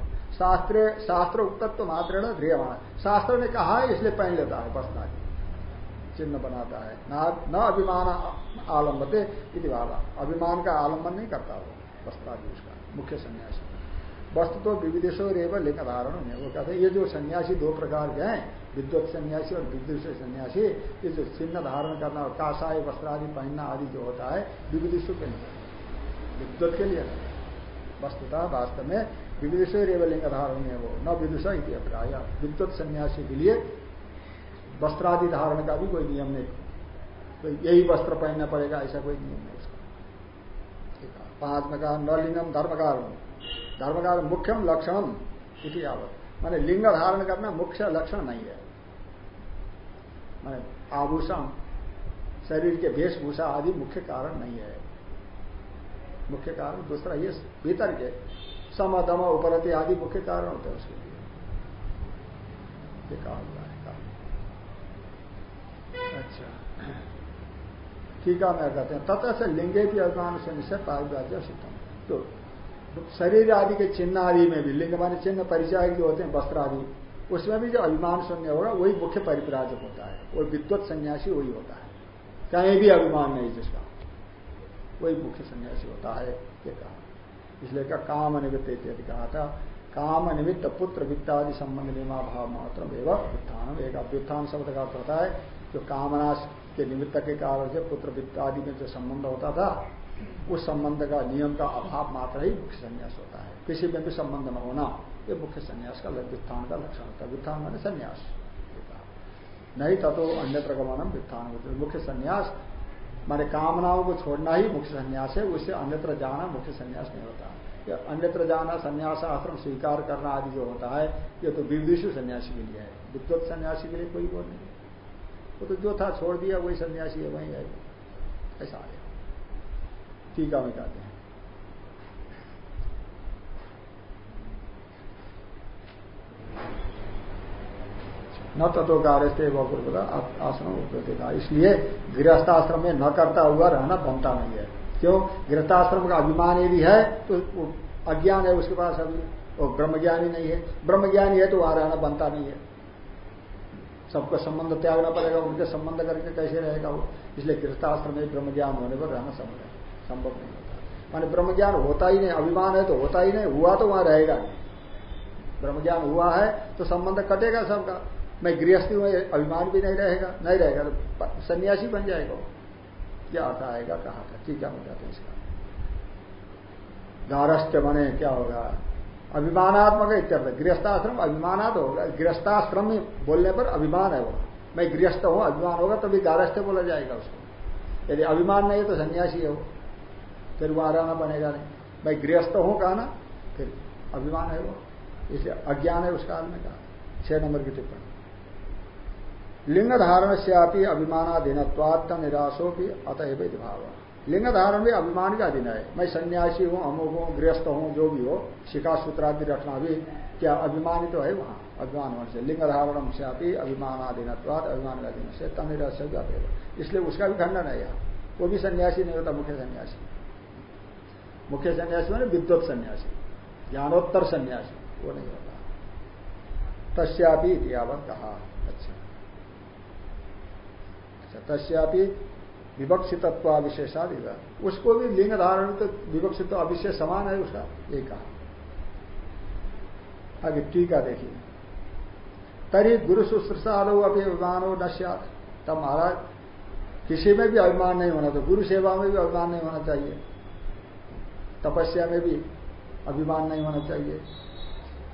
शास्त्र शास्त्र उक्तत्व मात्र ध्रियमान शास्त्र ने कहा है इसलिए पहन लेता है वस्त्रादि चिन्ह बनाता है। न अभिमान आलम्बते वाला अभिमान का आलंबन नहीं करता वो वस्त्रादि उसका, मुख्य सन्यासी। वस्तु तो विविधेशो रेव लिंग धारण है वो कहते हैं, ये जो सन्यासी दो प्रकार के हैं, विद्वत सन्यासी और विद्युष सन्यासी ये जो चिन्ह धारण करना और काशाय वस्त्र आदि पहनना आदि जो होता है, विविधिशु के लिए। विद्वत के लिए वस्तुता वास्तव में विविधुष रेव लिंग धारण है वो। न विदुष अभिप्राय। विद्वत सन्यासी के लिए वस्त्रादि धारण का भी कोई नियम नहीं। तो यही वस्त्र पहनना पड़ेगा, ऐसा कोई नियम नहीं उसका। पाँच में कहा न लिंगम धर्म कारण धर्म कारण मुख्यम लक्षणम इति आवत माने लिंग धारण करना मुख्य लक्षण नहीं है। माने आभूषण, शरीर के वेशभूषा आदि मुख्य कारण नहीं है। मुख्य कारण दूसरा ये, भीतर के सम दम उपरति आदि मुख्य कारण होते हैं उसके लिए। कहा हुआ है अच्छा। ठीक है, मैं कहते हैं, तथा से लिंगे भी अभिमान से निश्चय पारिवार्य सिद्धम। तो शरीर आदि के चिन्ह आदि में भी, लिंग माने चिन्ह परिचय जो होते हैं, वस्त्र आदि, उसमें भी जो अभिमान शून्य होगा, वही मुख्य परिप्राजक होता है। वो विद्वत सन्यासी वही होता है। कहीं भी अभिमान नहीं जिसका। वही मुख्य सन्यासी होता है, ये कहा। इसलिए का काम निमित्त इत्यादि कहा था। काम निमित्त पुत्र वित्तादि संबंध निमा भाव मात्र एवं व्युत्थान एक अभ्युत्थान शब्द का अर्थ होता है, जो कामना के निमित्त के कारण से पुत्र वित्तादि में जो संबंध होता था, उस संबंध का नियम का अभाव मात्र ही मुख्य संन्यास होता है। किसी में भी संबंध न होना, ये मुख्य संन्यास का व्युत्थान का लक्षण होता है। व्युत्थान माने संन्यास। नहीं तथो अन्य प्रगमनम व्युत्थान होते मुख्य संन्यास माने कामनाओं को छोड़ना ही मुख्य संन्यास है उससे अन्यत्र जाना मुख्य संन्यास नहीं होता। या अन्यत्र जाना संन्यास आश्रम स्वीकार करना आदि जो होता है, ये तो विविधु सन्यासी के लिए है। विद्वत सन्यासी के लिए कोई वो नहीं। वो तो जो था छोड़ दिया, वही सन्यासी है, वही है। ऐसा आया टीका में कहते हैं। न तत्व कार्य वह आश्रम उपलब्ध था इसलिए गृहस्थाश्रम में न करता हुआ रहना बनता नहीं है। क्यों? गृहस्थाश्रम का अभिमान यदि है तो अज्ञान है उसके पास अभी और ब्रह्मज्ञानी नहीं है। ब्रह्मज्ञानी है तो वहाँ रहना बनता नहीं है। सबका संबंध त्यागना पड़ेगा, उनके संबंध करके कैसे रहेगा वो? इसलिए गृहस्थाश्रम में ब्रह्मज्ञान होने पर रहना संभव है, संभव नहीं होता। मानी ब्रह्म ज्ञान होता ही नहीं, अभिमान है तो होता ही नहीं, हुआ तो वहाँ रहेगा नहीं। ब्रह्म ज्ञान हुआ है तो संबंध कटेगा सबका। मैं गृहस्थी में अभिमान भी नहीं रहेगा नहीं रहेगा तो सन्यासी बन जाएगा क्या आता आएगा, कहा था ठीक है बताते इसका। गारस्थ्य बने क्या होगा? अभिमानात्मक इत्यर्थ गृहस्थाश्रम अभिमानात होगा। गृहस्थाश्रम में बोलने पर अभिमान है वो। मैं गृहस्थ हूँ, अभिमान होगा, तभी गारस्थ्य बोला जाएगा उसको। यदि अभिमान नहीं है तो सन्यासी है वो। फिर वहाँ रहना बनेगा नहीं। मैं गृहस्थ हूँ, कहा ना? फिर अभिमान है वो। इसलिए अज्ञान है उस काल में कहा। छह नंबर की टिप्पणी। लिंग धारण से आप अभिमानाधीनत्वात्म निराशो की अतएव भाव। लिंग धारण भी अभिमान का अधीन है। मैं सन्यासी हूँ, अमुक हूँ, गृहस्थ हूँ, जो भी हो शिका सूत्रादि रखना भी क्या अभिमानी तो है वहाँ? अभिमान होने से। लिंग धारण से आप अभिमानाधीनत्वाद अभिमान का अधीन से भी अतएव इसलिए उसका भी खंडन है यहाँ। वो भी सन्यासी नहीं होता, मुख्य सन्यासी। मुख्य सन्यासी मैंने विद्वत सन्यासी। ज्ञानोत्तर सन्यासी। वो नहीं होता। तस्यापि इतिहावत कहा। अच्छा। अच्छा तस्यापि विवक्षितत्व विशेषाद उसको भी लिंग धारण तो विवक्षित अविशेष समान है उसका ये कहा। आगे टीका देखिए। तरी गुरु शुश्रूषा आलो अभी अभिमान नश्यात तब महाराज, किसी में भी अभिमान नहीं होना तो गुरु सेवा में भी अभिमान नहीं होना चाहिए। तपस्या में भी अभिमान नहीं होना चाहिए।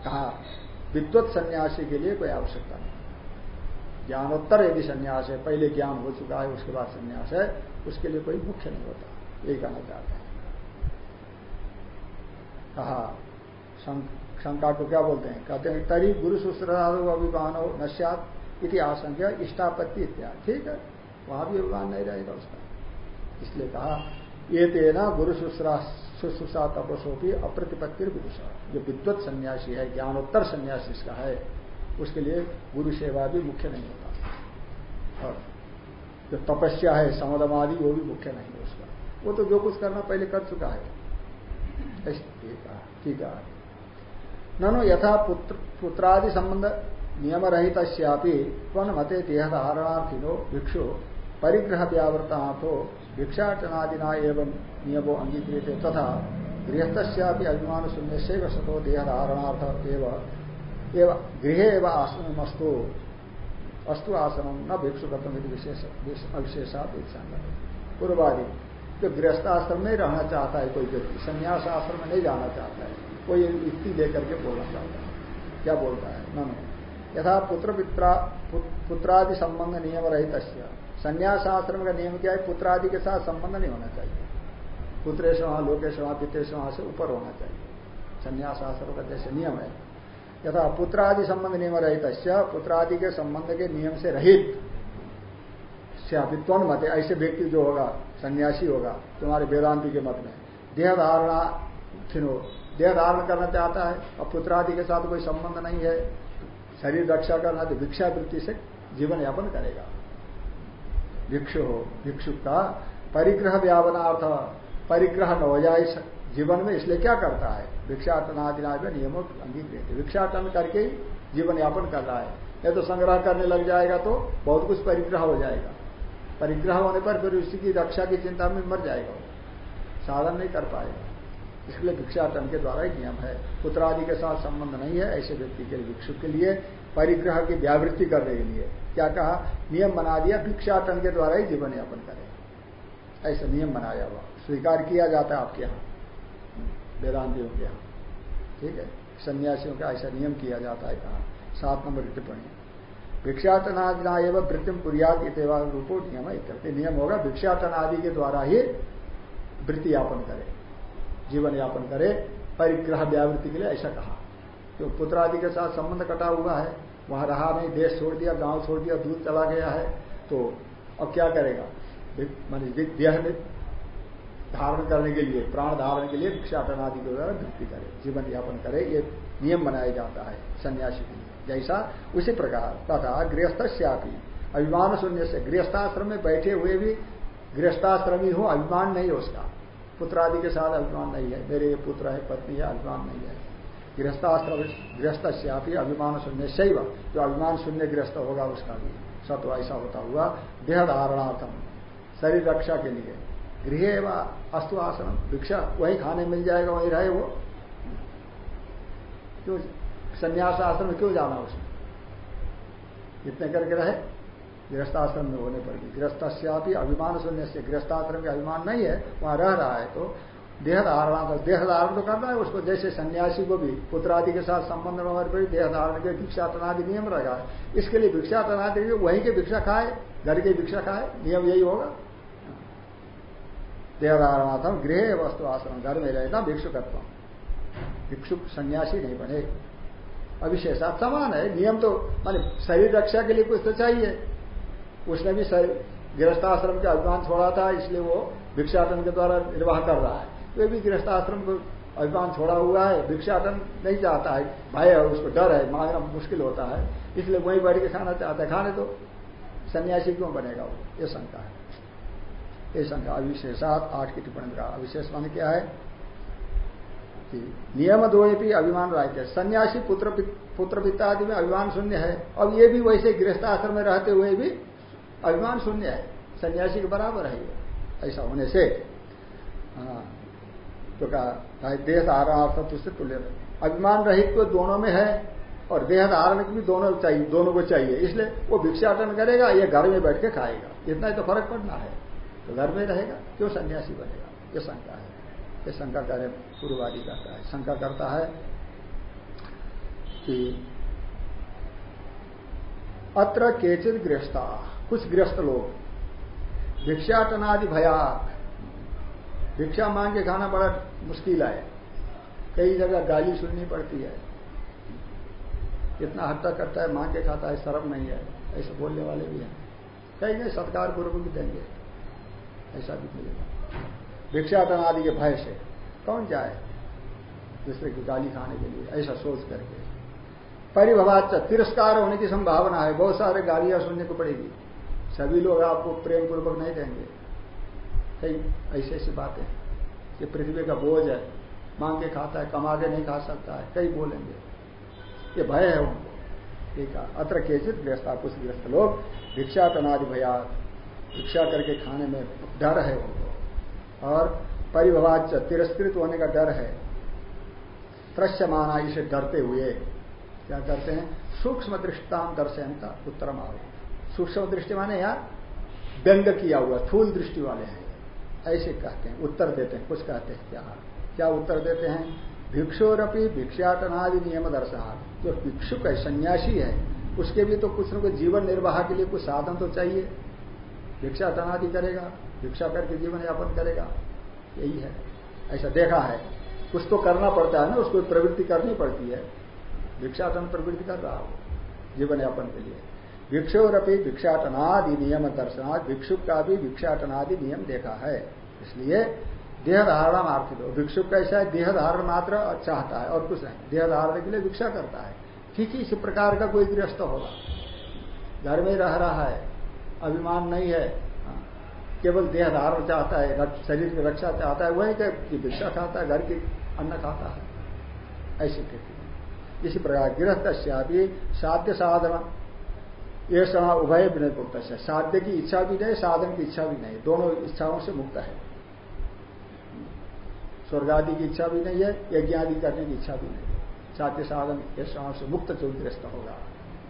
कहा विद्वत सन्यासी के लिए कोई आवश्यकता नहीं। ज्ञानोत्तर, यदि संन्यास है, पहले ज्ञान हो चुका है, उसके बाद संन्यास है, उसके लिए कोई मुख्य नहीं होता। यही कहना चाहते हैं। कहा शंका को क्या बोलते हैं? कहते हैं, तरी गुरु शुश्रादो अभिमान हो नश्यात इति आशंका इष्टापत्ति इत्यादि। ठीक है? वहाँ भी अभिमान नहीं रहेगा उसका। इसलिए कहा, ये तेना गुरु शुश्रा शुश्रूषा तपस्वी अप्रतिपत्ति विदुषा। जो विद्वत सन्यासी है, ज्ञानोत्तर सन्यासी इसका है उसके लिए गुरु सेवा भी मुख्य नहीं होता। और जो तपस्या है समदमादि वो भी मुख्य नहीं है उसका। वो तो जो कुछ करना पहले कर चुका है। ठीक है ननो यथा पुत्र, पुत्रादि संबंध नियम रहित कौन मते देह धारणार्थिनो भिक्षु परिग्रह व्यावृतार्थो भिक्षाटनादिना एवं नियमो अंगीकृत तथा गृहस्थ्यापि अभिमान शून्य से वसतो देह धारणार्थ एवं गृह एवं आसनमस्तु। अस्तु अस्तु आसनम न भिक्षुकत्व विशेष अविशेषात पूर्वादि, जो गृहस्थ आश्रम में रहना चाहता है कोई व्यक्ति संन्यास आश्रम में नहीं जाना चाहता है, कोई युक्ति लेकर के बोलना चाहता है। क्या बोलता है? न यथा पुत्र पुत्रादि संबंध नियम रहित संन्यास आश्रम का नियम क्या है? पुत्रादि के साथ संबंध नहीं होना चाहिए। पुत्रेश वहाँ लोकेश वहाँ पितेश वहाँ से ऊपर होना चाहिए। संन्यास आश्रम का जैसे नियम है यथा पुत्र आदि संबंध नियम रहित पुत्र आदि के संबंध के नियम से रहित। श्यापित्वन मत है, ऐसे व्यक्ति जो होगा, सन्यासी होगा, तुम्हारे वेदांति के मत में। देह धारणा खिनो देह धारण करना चाहता है, और पुत्र आदि के साथ कोई संबंध नहीं है, शरीर रक्षा करना तो भिक्षा वृत्ति से जीवन यापन करेगा। भिक्षु हो भिक्षु का परिग्रह व्यापनार्थ परिग्रह न हो जाए, जीवन में इसलिए क्या करता है? भिक्षाटन आदि में नियमों अंगीकृत भिक्षाटन करके जीवन यापन कर रहा है। नहीं तो संग्रह करने लग जाएगा तो बहुत कुछ परिग्रह हो जाएगा। परिग्रह होने पर फिर उसी की रक्षा की चिंता में मर जाएगा। वो साधन नहीं कर पाएगा। इसलिए भिक्षाटन के द्वारा ही नियम है। पुत्रादि के साथ संबंध नहीं है ऐसे व्यक्ति के भिक्षु के लिए, परिग्रह की व्यावृत्ति करने के लिए। क्या कहा? नियम बना दिया, भिक्षाटन के द्वारा ही जीवन यापन करें। ऐसा नियम बनाया हुआ। स्वीकार किया जाता है आपके यहाँ। वेदांतियों के यहाँ ठीक है? सन्यासियों का ऐसा नियम किया जाता है कहा। सात नंबर टिप्पणी। भिक्षाटनादिना एवं वृत्तिम पुरियाद इतवा रूपो नियम इत्यर्थ नियम होगा, भिक्षाटनादि के द्वारा ही वृत्ति यापन करे। जीवन यापन करे, परिग्रह व्यावृत्ति के लिए ऐसा कहा। तो पुत्र आदि के साथ संबंध कटा हुआ है, वहाँ रहा नहीं, देश छोड़ दिया, गाँव छोड़ दिया, दूध चला गया है तो अब क्या करेगा? मान देह धारण करने के लिए, प्राण धारण के लिए भिक्षाटन आदि के द्वारा वृत्ति करे, जीवन यापन करे, ये नियम बनाया जाता है सन्यासी के लिए। जैसा उसी प्रकार, तथा गृहस्थ गृहस्थ्यापी अभिमान शून्य से गृहस्थाश्रम में बैठे हुए भी गृहस्थाश्रमी हो, अभिमान नहीं है उसका। पुत्र आदि के साथ अभिमान नहीं है, मेरे पुत्र है, पत्नी है, अभिमान नहीं है। गृहस्थाश्रम गृहस्थ गृहस्थ्यापी अभिमान शून्य शैव, जो अभिमान शून्य गृहस्थ होगा उसका भी। सत्व ऐसा होता हुआ, देह धारणार्थम, शरीर रक्षा के लिए। गृह व अस्तु आसन, भिक्षा, वही खाने मिल जाएगा, वही रहे वो। क्यों संन्यास आश्रम क्यों जाना उसमें? इतने करके रहे, गृहस्थाश्रम में होने पर भी। गृहस्थ्यापी अभिमान शून्य से, गृहस्थाश्रम का अभिमान नहीं है, वहाँ रह रहा है तो देह धारणा तो देह धारण तो करना है उसको, जैसे सन्यासी को भी, पुत्रादि के साथ संबंध होने पर देह धारण के भिक्षाटनादि नियम रखा है। इसके लिए भिक्षाटनादि वहीं के भिक्षा खाए, घर के भिक्षा खाए, नियम यही होगा। देहधारणार्थम गृह वस्तु आश्रम घर में रहना भिक्षुकत्व। भिक्षुक सन्यासी नहीं बने। अविशेषा समान है, नियम तो माने शरीर रक्षा के लिए कुछ तो चाहिए। उसने भी गृहस्थाश्रम का अभिमान छोड़ा था, इसलिए वो भिक्षाटन के द्वारा निर्वाह कर रहा है। वे भी गृहस्थाश्रम को अभिमान छोड़ा हुआ है, भिक्षाटन नहीं चाहता है। भय है, उसको डर है, मांगना मुश्किल होता है। इसलिए वहीं बैठ के खाना चाहता है। खाने तो सन्यासी क्यों बनेगा वो? ये शंका है। ये शंका अविशेषात आठ की टिप्पणी का अविशेष मान क्या है? कि नियम दो भी अभिमान रहते सन्यासी पुत्र पुत्र पिता आदि में अभिमान शून्य है। अब ये भी वैसे गृहस्थ आश्रम में रहते हुए भी अभिमान शून्य है। सन्यासी के बराबर है ये। ऐसा होने से हाँ, तो कहा देह धारण से तुल्य अभिमान रहित तो दोनों में है और देह धारण भी दोनों चाहिए दोनों को चाहिए। इसलिए वो भिक्षाटन करेगा ये घर में बैठ के खाएगा। इतना ही तो फ़र्क पड़ना है। तो घर में रहेगा, क्यों सन्यासी बनेगा? ये शंका है। ये शंका करे पूर्ववादी करता है। शंका करता है कि अत्र केचित गृहस्था, कुछ गृहस्थ लोग भिक्षाटनादि भयात भिक्षा मांग के खाना बड़ा मुश्किल है। कई जगह गाली सुननी पड़ती है। इतना हट्टा करता है, मांग के खाता है, शर्म नहीं है। ऐसे बोलने वाले भी हैं। कहीं नहीं, सत्कार पूर्वक भी देंगे। ऐसा भी मिलेगा। भिक्षाटन आदि के भय से कौन जाए दूसरे की गाली खाने के लिए? ऐसा सोच करके। परिभवाच तिरस्कार होने की संभावना है। बहुत सारे गालियाँ सुनने को पड़ेगी। सभी लोग आपको प्रेम पूर्वक नहीं देंगे। ऐसी ऐसी बातें ये पृथ्वी का बोझ है। मांग के खाता है कमा के नहीं खा सकता है। कई बोलेंगे। ये भय है उनको। ठीक है अत्र केचित गृहस्था कुछ गृहस्थ लोग भिक्षा तनादि भिक्षा करके खाने में डर है उनको और परिभवाच तिरस्कृत होने का डर है। त्रश्यमाना इसे डरते हुए। क्या करते हैं? सूक्ष्म दृष्टान दर्शनता उत्तर आओ सूक्ष्म दृष्टि माने यहाँ व्यंग किया हुआ थूल दृष्टि वाले हैं। ऐसे कहते हैं, उत्तर देते हैं। कुछ कहते हैं, क्या? क्या उत्तर देते हैं? भिक्षुरपी भिक्षाटनादि नियम दर्शनार्थ जो भिक्षुक है, सन्यासी है, उसके भी तो कुछ न कुछ जीवन निर्वाह के लिए कुछ साधन तो चाहिए। भिक्षाटनादि करेगा, भिक्षा करके जीवन यापन करेगा। यही है। ऐसा देखा है। कुछ तो करना पड़ता है ना, उसको प्रवृत्ति करनी पड़ती है। भिक्षाटन प्रवृत्ति कर रहा हो, जीवन यापन के लिए। भिक्षुरपी भिक्षाटनादि नियम दर्शनाथ भिक्षुक का भी भिक्षाटनादि नियम देखा है। इसलिए देह धारणा मार्थित हो भिक्षुक कैसा है? देह धारण मात्र चाहता है और कुछ नहीं। देह धारण के लिए भिक्षा करता है। ठीक इसी प्रकार का कोई गृहस्थ होगा। घर में रह रहा है। अभिमान नहीं है। केवल देह धारण चाहता है शरीर की रक्षा चाहता है, वही कि भिक्षा खाता है, घर की अन्न खाता है। ऐसी स्थिति में इसी प्रकार गृहस्थ भी साध्य साधन। ये समा उभय विनय मुक्त साध्य की इच्छा भी नहीं, साधन की इच्छा भी नहीं। दोनों इच्छाओं से मुक्त है। स्वर्ग आदि की इच्छा भी नहीं है यज्ञ आदि करने की इच्छा भी नहीं है। साध्य साधन, ये से मुक्त चौग्रस्त होगा।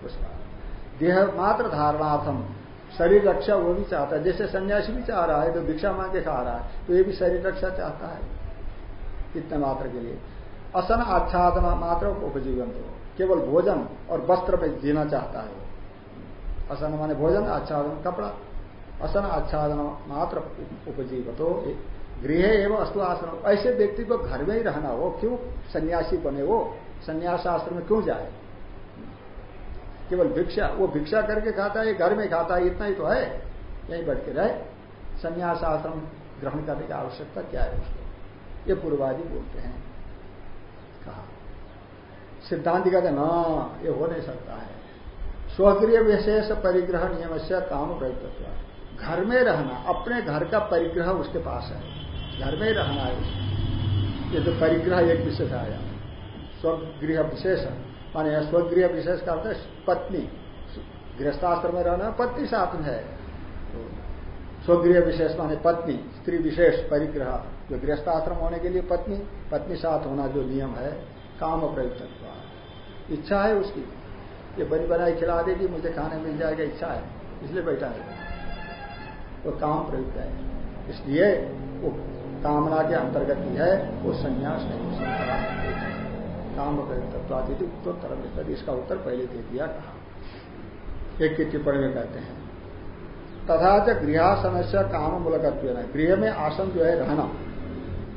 उसका देह मात्र धारणार्थम शरीर रक्षा वो भी चाहता है। जैसे सन्यासी भी चाह रहा है तो भिक्षा मांग के खा रहा है तो ये भी शरीर रक्षा चाहता है। इतने मात्र के लिए। असन आच्छादन मात्र उपजीवन तो केवल भोजन और वस्त्र में जीना चाहता है। असन माने भोजन, आच्छादन, कपड़ा। असन आच्छादन मात्र उपजीवतो गृह एवं अस्तु आश्रम ऐसे व्यक्ति को घर में ही रहना हो। क्यों? सन्यासी बने वो संन्यास आश्रम में क्यों जाए? केवल भिक्षा, वो भिक्षा करके खाता है घर में खाता है, इतना ही तो है। यही बैठ के रहे। संन्यास आश्रम ग्रहण करने की आवश्यकता क्या है उसको? ये पूर्वाजी बोलते हैं। कहा, सिद्धांत कहते ना, ये हो नहीं सकता है। स्वगृह विशेष परिग्रह नियम से काम प्रयुक्त घर में रहना, अपने घर का परिग्रह उसके पास है। घर में रहना है ये तो परिग्रह एक विशेष आया। स्वगृह विशेष माने स्वगृह विशेष का अर्थ पत्नी। गृहस्थाश्रम में रहना पत्नी साथ में है। तो स्वगृह विशेष माने पत्नी, स्त्री विशेष परिग्रह। जो गृहस्थाश्रम होने के लिए पत्नी पत्नी साथ होना जो नियम है, काम प्रयुक्त इच्छा है उसकी। ये बनी बनाई खिला देगी, मुझे खाने मिल जाएगा, इच्छा है। इसलिए बैठा है। वो काम प्रयुक्त है। इसलिए वो कामना के अंतर्गत ही है, वो संन्यास नहीं। हो काम प्रयुक्तत्वादिति उत्तर इसका उत्तर पहले दे दिया कहा। एक की टिप्पणी में कहते हैं, तथा च गृह समस्या काम मूलकत्व गृह में आसन जो है रहना।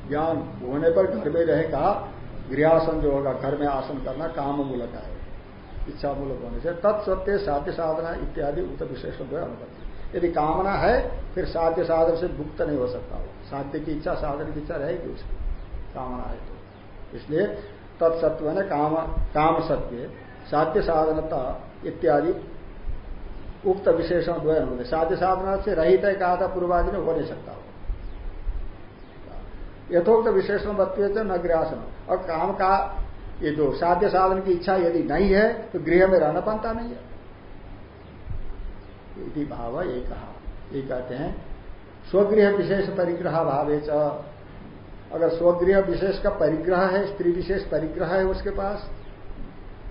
ज्ञान होने पर घर में रहेगा गृहासन जो होगा, घर में आसन करना काम मूलक है। इच्छा मूलक होने से तत्सत्य साध्य साधना इत्यादि उत्तर विशेष अनुपत्ति। यदि कामना है, फिर साध्य साधन से मुक्त नहीं हो सकता। वो साध्य की इच्छा, साधन की इच्छा रहेगी उसकी। कामना है तो। इसलिए तत्सत्व है काम काम सत्य साध्य साधनता इत्यादि उक्त विशेषण द्वयन होते साध्य साधना से रहित है, कहा था पूर्वादि में हो नहीं सकता हो यथोक्त विशेषण बत्व न ग्रासन और काम का, ये जो साध्य साधन की इच्छा यदि नहीं है तो गृह में रहना बनता नहीं है। यदि भाव ये कहा ये कहते हैं, स्वगृह विशेष परिग्रह भावे अगर स्वगृह विशेष का परिग्रह है, स्त्री विशेष परिग्रह है उसके पास,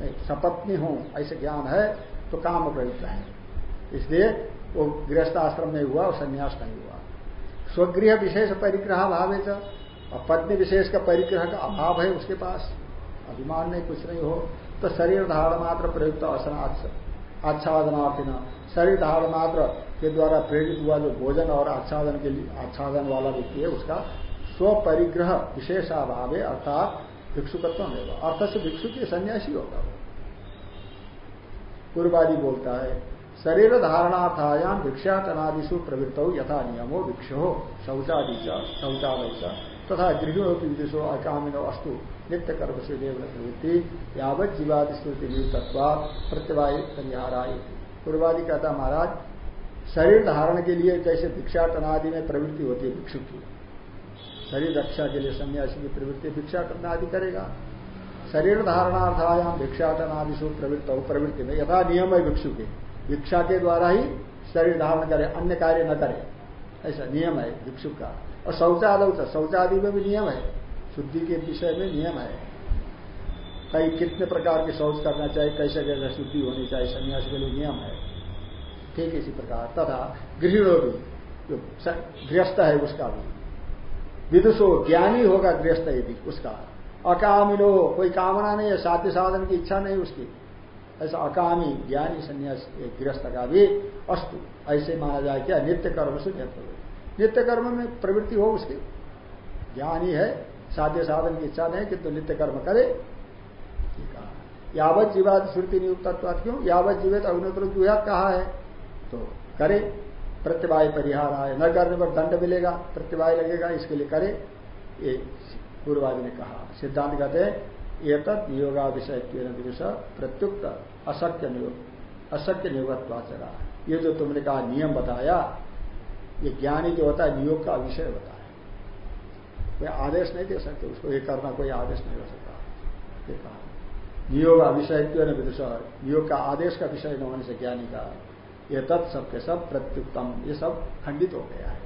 नहीं, सपत्नी हो, ऐसे ज्ञान है तो काम प्रयुक्त है। इसलिए वो गृहस्थ आश्रम में हुआ और संन्यास नहीं हुआ। स्वगृह विशेष परिग्रह भावे च, और पत्नी विशेष का परिग्रह का अभाव है उसके पास, अभिमान नहीं, कुछ नहीं हो तो शरीर धारण मात्र प्रयुक्त आच्छादनार्थी न। शरीर धारण मात्र के द्वारा प्रेरित हुआ जो भोजन और आच्छादन के लिए, आच्छादन वाला व्यक्ति है, उसका स्व परिग्रह विशेषाभाव अर्थात भिक्षुकत्व में अर्थ से भिक्षु की सन्यासी होगा वो। पूर्वादि बोलता है शरीर धारणार्थायाम भिक्षाटनादिशु प्रवृत्त यथा नियमो भिक्षो, शौचादि शौचालय तथा गृहिणों की विदेशो अकामिनो अस्तु। नित्य कर्म से देव प्रवृत्ति, यावत जीवादि स्मृति प्रत्यवाय परिहाराय पूर्वादि कहता महाराज शरीर धारण के लिए जैसे भिक्षाटनादि में प्रवृत्ति होती है भिक्षु की शरीर रक्षा के लिए सन्यासी की प्रवृत्ति भिक्षाटन आदि करेगा। शरीर धारणार्थायाम भिक्षाटन आदि सु प्रवृत्त हो प्रवृत्ति में यथा नियम है भिक्षु के। भिक्षा के द्वारा ही शरीर धारण करे, अन्य कार्य न करे। ऐसा नियम है भिक्षु का। और शौचालय शौचादि में भी नियम है। शुद्धि के विषय में नियम है। कई कितने प्रकार के शौच करना चाहिए कैसे कैसे शुद्धि होनी चाहिए सन्यास के लिए नियम है। ठीक इसी प्रकार। तथा गृहिणो भी जो गृहस्थ है उसका भी। विदुषो ज्ञानी होगा गृहस्थ यदि उसका। अकामिनो, कोई कामना नहीं है, साध्य साधन की इच्छा नहीं उसकी। ऐसा अकामी ज्ञानी संन्यास गृहस्थ का भी अस्तु। ऐसे माना जाए क्या नित्य कर्म से नित्य कर्म में प्रवृत्ति हो उसकी। ज्ञानी है, साध्य साधन की इच्छा नहीं, किंतु तो नित्य कर्म करे। यावत जीवाद श्रुति नियुक्त क्यों? यावत जीवित अग्नित्र जुहत कहा है? तो करे। प्रत्यवाय परिहार आए न करने पर दंड मिलेगा, प्रत्यवाय लगेगा, इसके लिए करे, ये पूर्वादि ने कहा। सिद्धांत कहते हैं ये तत् नियोगा विषय प्रत्युक्त अशक्य नियोग अशक्य नियोगत्वाचरा। ये जो तुमने कहा नियम बताया, ये ज्ञानी जो होता है, नियोग का विषय होता है कोई आदेश नहीं दे सकते, उसको ये करना कोई आदेश नहीं हो सकता। ये कहा। नियोग विषय नियोग का आदेश का विषय न होने से ज्ञानी का ये तत् सब के सब प्रत्युत्तम ये सब खंडित हो गया है।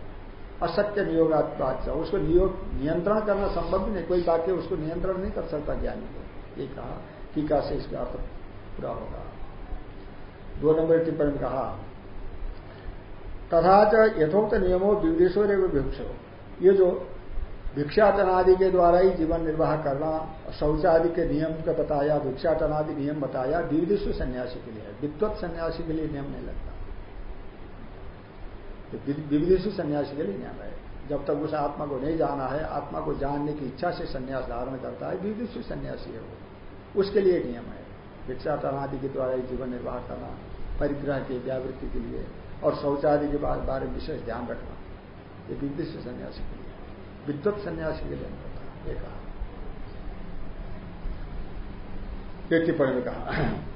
असत्य नियोगात्वाच उसको नियोग, नियंत्रण करना संभव नहीं, कोई वाक्य उसको नियंत्रण नहीं कर सकता ज्ञानी को। ये कहा, टीका से इसका अर्थ पूरा होगा। दो नंबर टिप्पणी कहा, तथा यथोक्त नियमों विदेशों भिक्षो ये जो भिक्षाटन आदि के द्वारा ही जीवन निर्वाह करना शौच आदि के नियम का बताया, भिक्षाटन आदि नियम बताया विविधिशु सन्यासी के लिए विद्वत सन्यासी के लिए नियम नहीं लगता। विविधिशु सन्यासी के लिए नियम है। जब तक उस आत्मा को नहीं जाना है, आत्मा को जानने की इच्छा से सन्यास धारण करता है, विविधिशु सन्यासी है वो। उसके लिए नियम है। भिक्षाटन आदि के द्वारा जीवन निर्वाह करना, परिग्रह की व्यावृत्ति के लिए और शौचादि के बारे में विशेष ध्यान रखना, ये विविधिशु सन्यासी के लिए। विद्वत सन्यासी के लिए नहीं होता ये टिप्पणी में कहा।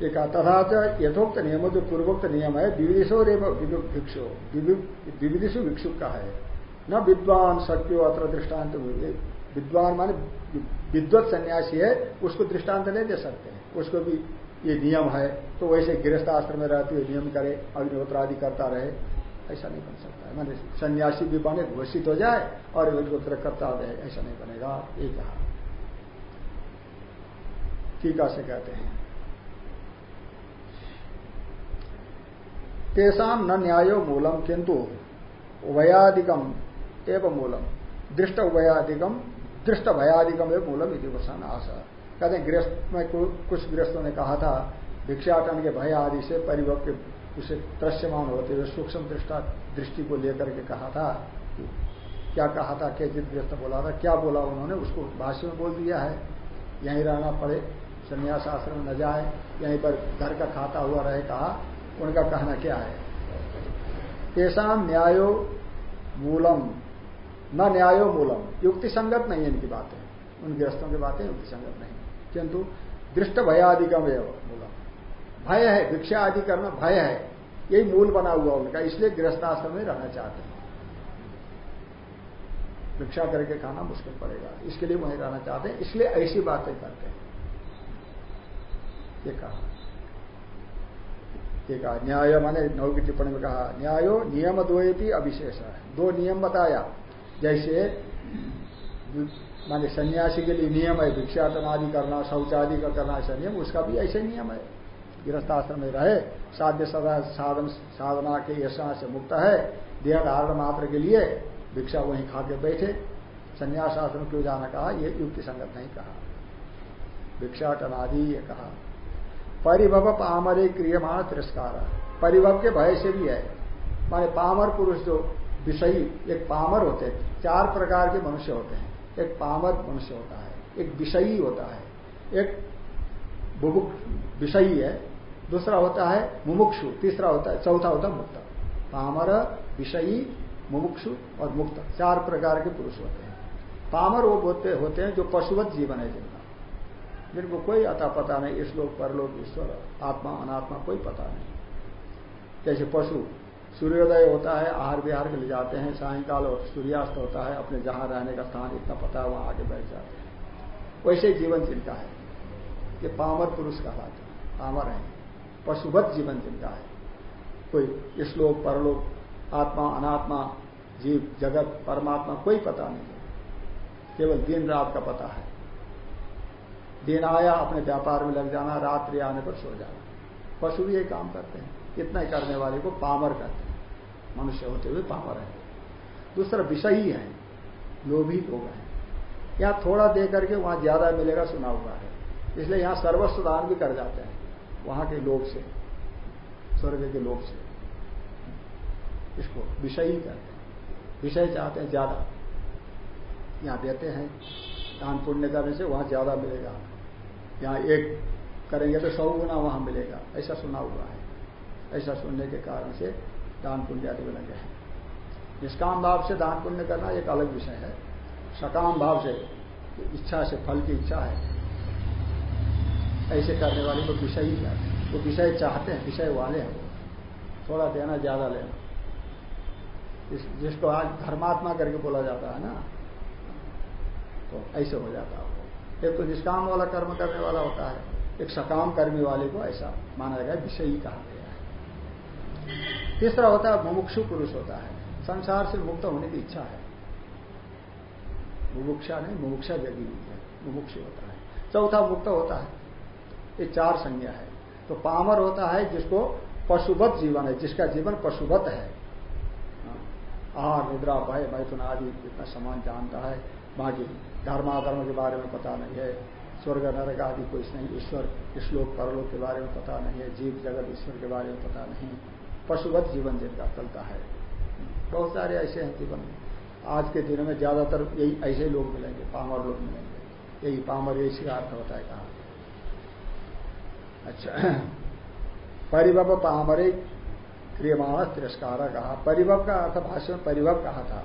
एक तथा यथोक्त नियम, जो पूर्वोक्त नियम है विविधिशो भिक्षु विविधिशु भिक्षुक का है। न विद्वान सत्यो अत्र दृष्टांत विद्वान माने विद्वत सन्यासी है, उसको दृष्टांत नहीं दे सकते उसको भी ये नियम है तो वैसे गृहस्थ आश्रम में रहते हुए नियम करे, अग्निहोत्र आदि करता रहे, ऐसा नहीं बन सकता है। मैंने सन्यासी भी बने घोषित हो जाए, और अग्निहोत्र करता रहे, ऐसा नहीं बनेगा, ये कहा। टीका से कहते हैं। तेसाम न न्यायो मूलम किंतु उभयादिकम एवं मूलम। दृष्ट उभयादिकम दृष्ट भयादिकम एवं मूलम यदि वसान आशा। कहते हैं गृहस्थ, में कुछ गृहस्थों ने कहा था, भिक्षाटन के भय आदि से परिवक, उसे दृश्यमान होते हुए सूक्ष्म दृष्टा, दृष्टि को लेकर के कहा था। क्या कहा था? क्या जित गृहस्थ बोला था? क्या बोला उन्होंने? उसको भाष्य में बोल दिया है। यहीं रहना पड़े संन्यास आश्रम न जाए, यहीं पर घर का खाता हुआ रहे, कहा उनका कहना क्या है? तेसाम न्यायो मूलम। न न्यायो मूलम। युक्ति संगत नहीं इनकी बातें। उन गृहस्थों की बातें युक्ति संगत नहीं। किंतु दृष्ट भयादिकम मूलम। भय है, भिक्षा आदि करना भय है। यही मूल बना हुआ उनका, इसलिए गृहस्थाश्रम में रहना चाहते हैं। भिक्षा करके खाना मुश्किल पड़ेगा। इसके लिए वहीं रहना चाहते हैं। इसलिए ऐसी बातें करते हैं। ये कहा। ये कहा न्याय माने नौ की टिप्पणी में कहा, न्यायो नियम द्वयती अविशेष। है दो नियम बताया। जैसे, माने सन्यासी के लिए नियम है भिक्षाटन आदि करना, शौचादि का करना, ऐसा नियम, उसका भी ऐसे नियम है। गृहस्थाश्रम में रहे, साध्य सदा साधन, साधना के यशा से मुक्त है, देह धारण मात्र के लिए भिक्षा वहीं खा के बैठे। संन्यास आश्रम क्यों जाना कहा यह युक्ति संगत नहीं कहा। भिक्षाटनादि ये कहा। परिभव पामरे क्रियमाण तिरस्कार। परिभव के भय से भी है। माने पामर पुरुष जो विषयी एक पामर होते हैं, चार प्रकार के मनुष्य होते हैं। एक पामर मनुष्य होता है, एक विषयी होता है। एक विषयी है, दूसरा होता है मुमुक्षु, तीसरा होता है, चौथा होता है मुक्त। पामर विषयी, मुमुक्षु और मुक्त, चार प्रकार के पुरुष होते हैं। पामर वो होते हैं जो पशुवत जीवन है जिनका कोई अता पता नहीं, इस लोग परलोक, ईश्वर, आत्मा, अनात्मा, कोई पता नहीं। जैसे पशु, सूर्योदय होता है, आहार विहार के लिए जाते हैं, सायंकाल और सूर्यास्त होता है, अपने जहाँ रहने का स्थान इतना पता है, वहाँ आगे बैठ जाते हैं। वैसे जीवन जिनका है, ये पामर पुरुष का बात है, पामर है। पशुवत जीवन जिनका है, कोई इसलोक परलोक, आत्मा, अनात्मा, जीव, जगत, परमात्मा, कोई पता नहीं है। केवल दिन रात का पता है। दिन आया, अपने व्यापार में लग जाना, रात्रि आने पर सो जाना। पशु भी ये काम करते हैं। इतना करने वाले को पामर कहते हैं। मनुष्य होते हुए पामर है। दूसरा विषय ही। है लोभी लोग हैं। यहाँ थोड़ा दे करके वहाँ ज़्यादा मिलेगा, सुना हुआ है। इसलिए यहाँ सर्वस्व दान भी कर जाते हैं। वहाँ के लोग से, स्वर्ग के लोग से। इसको विषय ही कहते हैं। विषय चाहते हैं ज़्यादा। यहाँ देते हैं। दान पुण्य करने से वहाँ ज़्यादा मिलेगा। यहाँ एक करेंगे तो सौ गुना वहाँ मिलेगा। ऐसा सुना हुआ है। ऐसा सुनने के कारण से दान पुण्य आदि में लगे हैं। निष्काम भाव से दान पुण्य करना एक अलग विषय है। सकाम भाव से इच्छा से फल की इच्छा है। ऐसे करने वाले को विषय ही हैं वो विषय चाहते हैं विषय वाले हैं। थोड़ा देना ज़्यादा लेना। इस, जिसको आज धर्मात्मा करके बोला जाता है ना तो ऐसे हो जाता है। एक तो निष्काम वाला कर्म करने वाला होता है, एक सकाम कर्मी वाले को ऐसा माना गया ही कहा गया है। तीसरा होता है, मुमुक्षु पुरुष होता है। संसार से मुक्त होने की इच्छा है। मुमुक्षा नहीं, मुमुक्षा जगी हुई है, मुमुक्ष होता है। चौथा मुक्त होता है। ये चार संज्ञा है। तो पामर होता है, जिसको पशुवत जीवन है, जिसका जीवन पशुवत है। आहार, निद्रा, भय, मैथुन आदि इतना समान जानता है, बाकी धर्माधर्म के बारे में पता नहीं है। स्वर्ग नरक आदि कुछ नहीं ईश्वर श्लोक परलोक के बारे में पता नहीं है। जीव जगत ईश्वर के बारे में पता नहीं पशुवत जीवन जिनका चलता है। बहुत सारे ऐसे हैं जीवन। आज के दिनों में ज़्यादातर यही ऐसे लोग मिलेंगे, पामर लोग मिलेंगे। यही पामर, यही शिकार होता है कहा अच्छा। परिभव पामरे क्रियमाण तिरस्कार कहा। परिभव का अर्थ भाष्य में परिभव कहा था।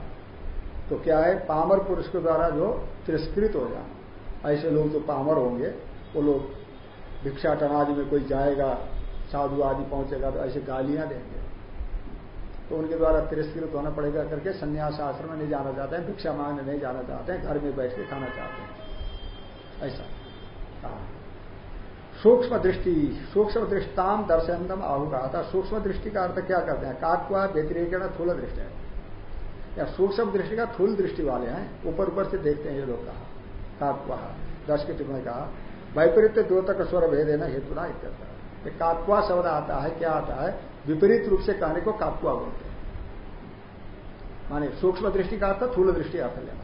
तो क्या है? पामर पुरुष के द्वारा जो तिरस्कृत हो जाना ऐसे लोग जो पामर होंगे। वो लोग भिक्षाटन में कोई जाएगा, साधु आदि पहुंचेगा तो ऐसे गालियाँ देंगे। तो उनके द्वारा तिरस्कृत होना पड़ेगा करके संन्यास आश्रम में नहीं जाना चाहते हैं, भिक्षा मांगने नहीं जाना चाहते हैं, घर में बैठ के खाना चाहते हैं। ऐसा। कहा सूक्ष्म दृष्टि, सूक्ष्म दृष्टाम दर्शनदम आहु कहा था सूक्ष्म दृष्टि का अर्थ क्या करते हैं? काकवा व्यतिरिक थूल दृष्टि। है या सूक्ष्म दृष्टि का थूल दृष्टि वाले हैं, ऊपर ऊपर से देखते हैं ये लोग कहा। काकुआ दस के टिप्पणी कहा, वैपरीत्य द्योतक स्वर भेद है ना, हेतु हेतुना इत्यर्थ। काकुआ शब्द आता है, क्या आता है? विपरीत रूप से कहने को काकुआ बोलते हैं। माने सूक्ष्म दृष्टि का अर्थ थूल दृष्टि अर्थ लेना।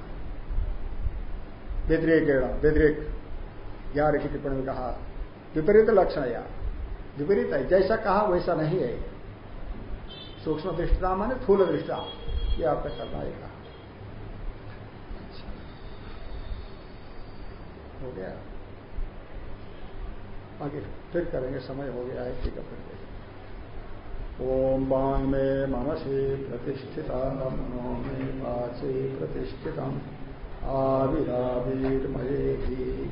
व्यतिरेक व्यतिरेक। ग्यारह की टिप्पणी में कहा, विपरीत लक्षण या। विपरीत है, जैसा कहा वैसा नहीं है। सूक्ष्म दृष्टिता माने थूल दृष्टा। यह आपका करना है कहा हो गया। आगे फिर करेंगे समय हो गया है ठीक है फिर ओम बांग में मनसी प्रतिष्ठिता मनो में वाचे प्रतिष्ठित आविरावीर्मयेधी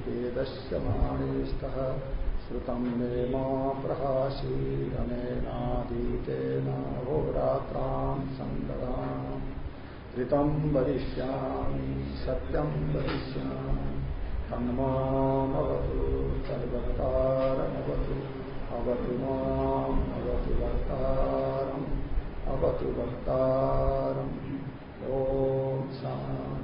वेदस्य माणिस्त श्रुतम मे माँ प्रहासीरमेनाधीतेन होरात्रां सन्ददाम् ऋतं वदिष्यामि, सत्यं वदिष्यामि। तन्मामवतु तद्वक्तारमवतु अवतु माम्, अवतु अवतु वक्तारम् ॐ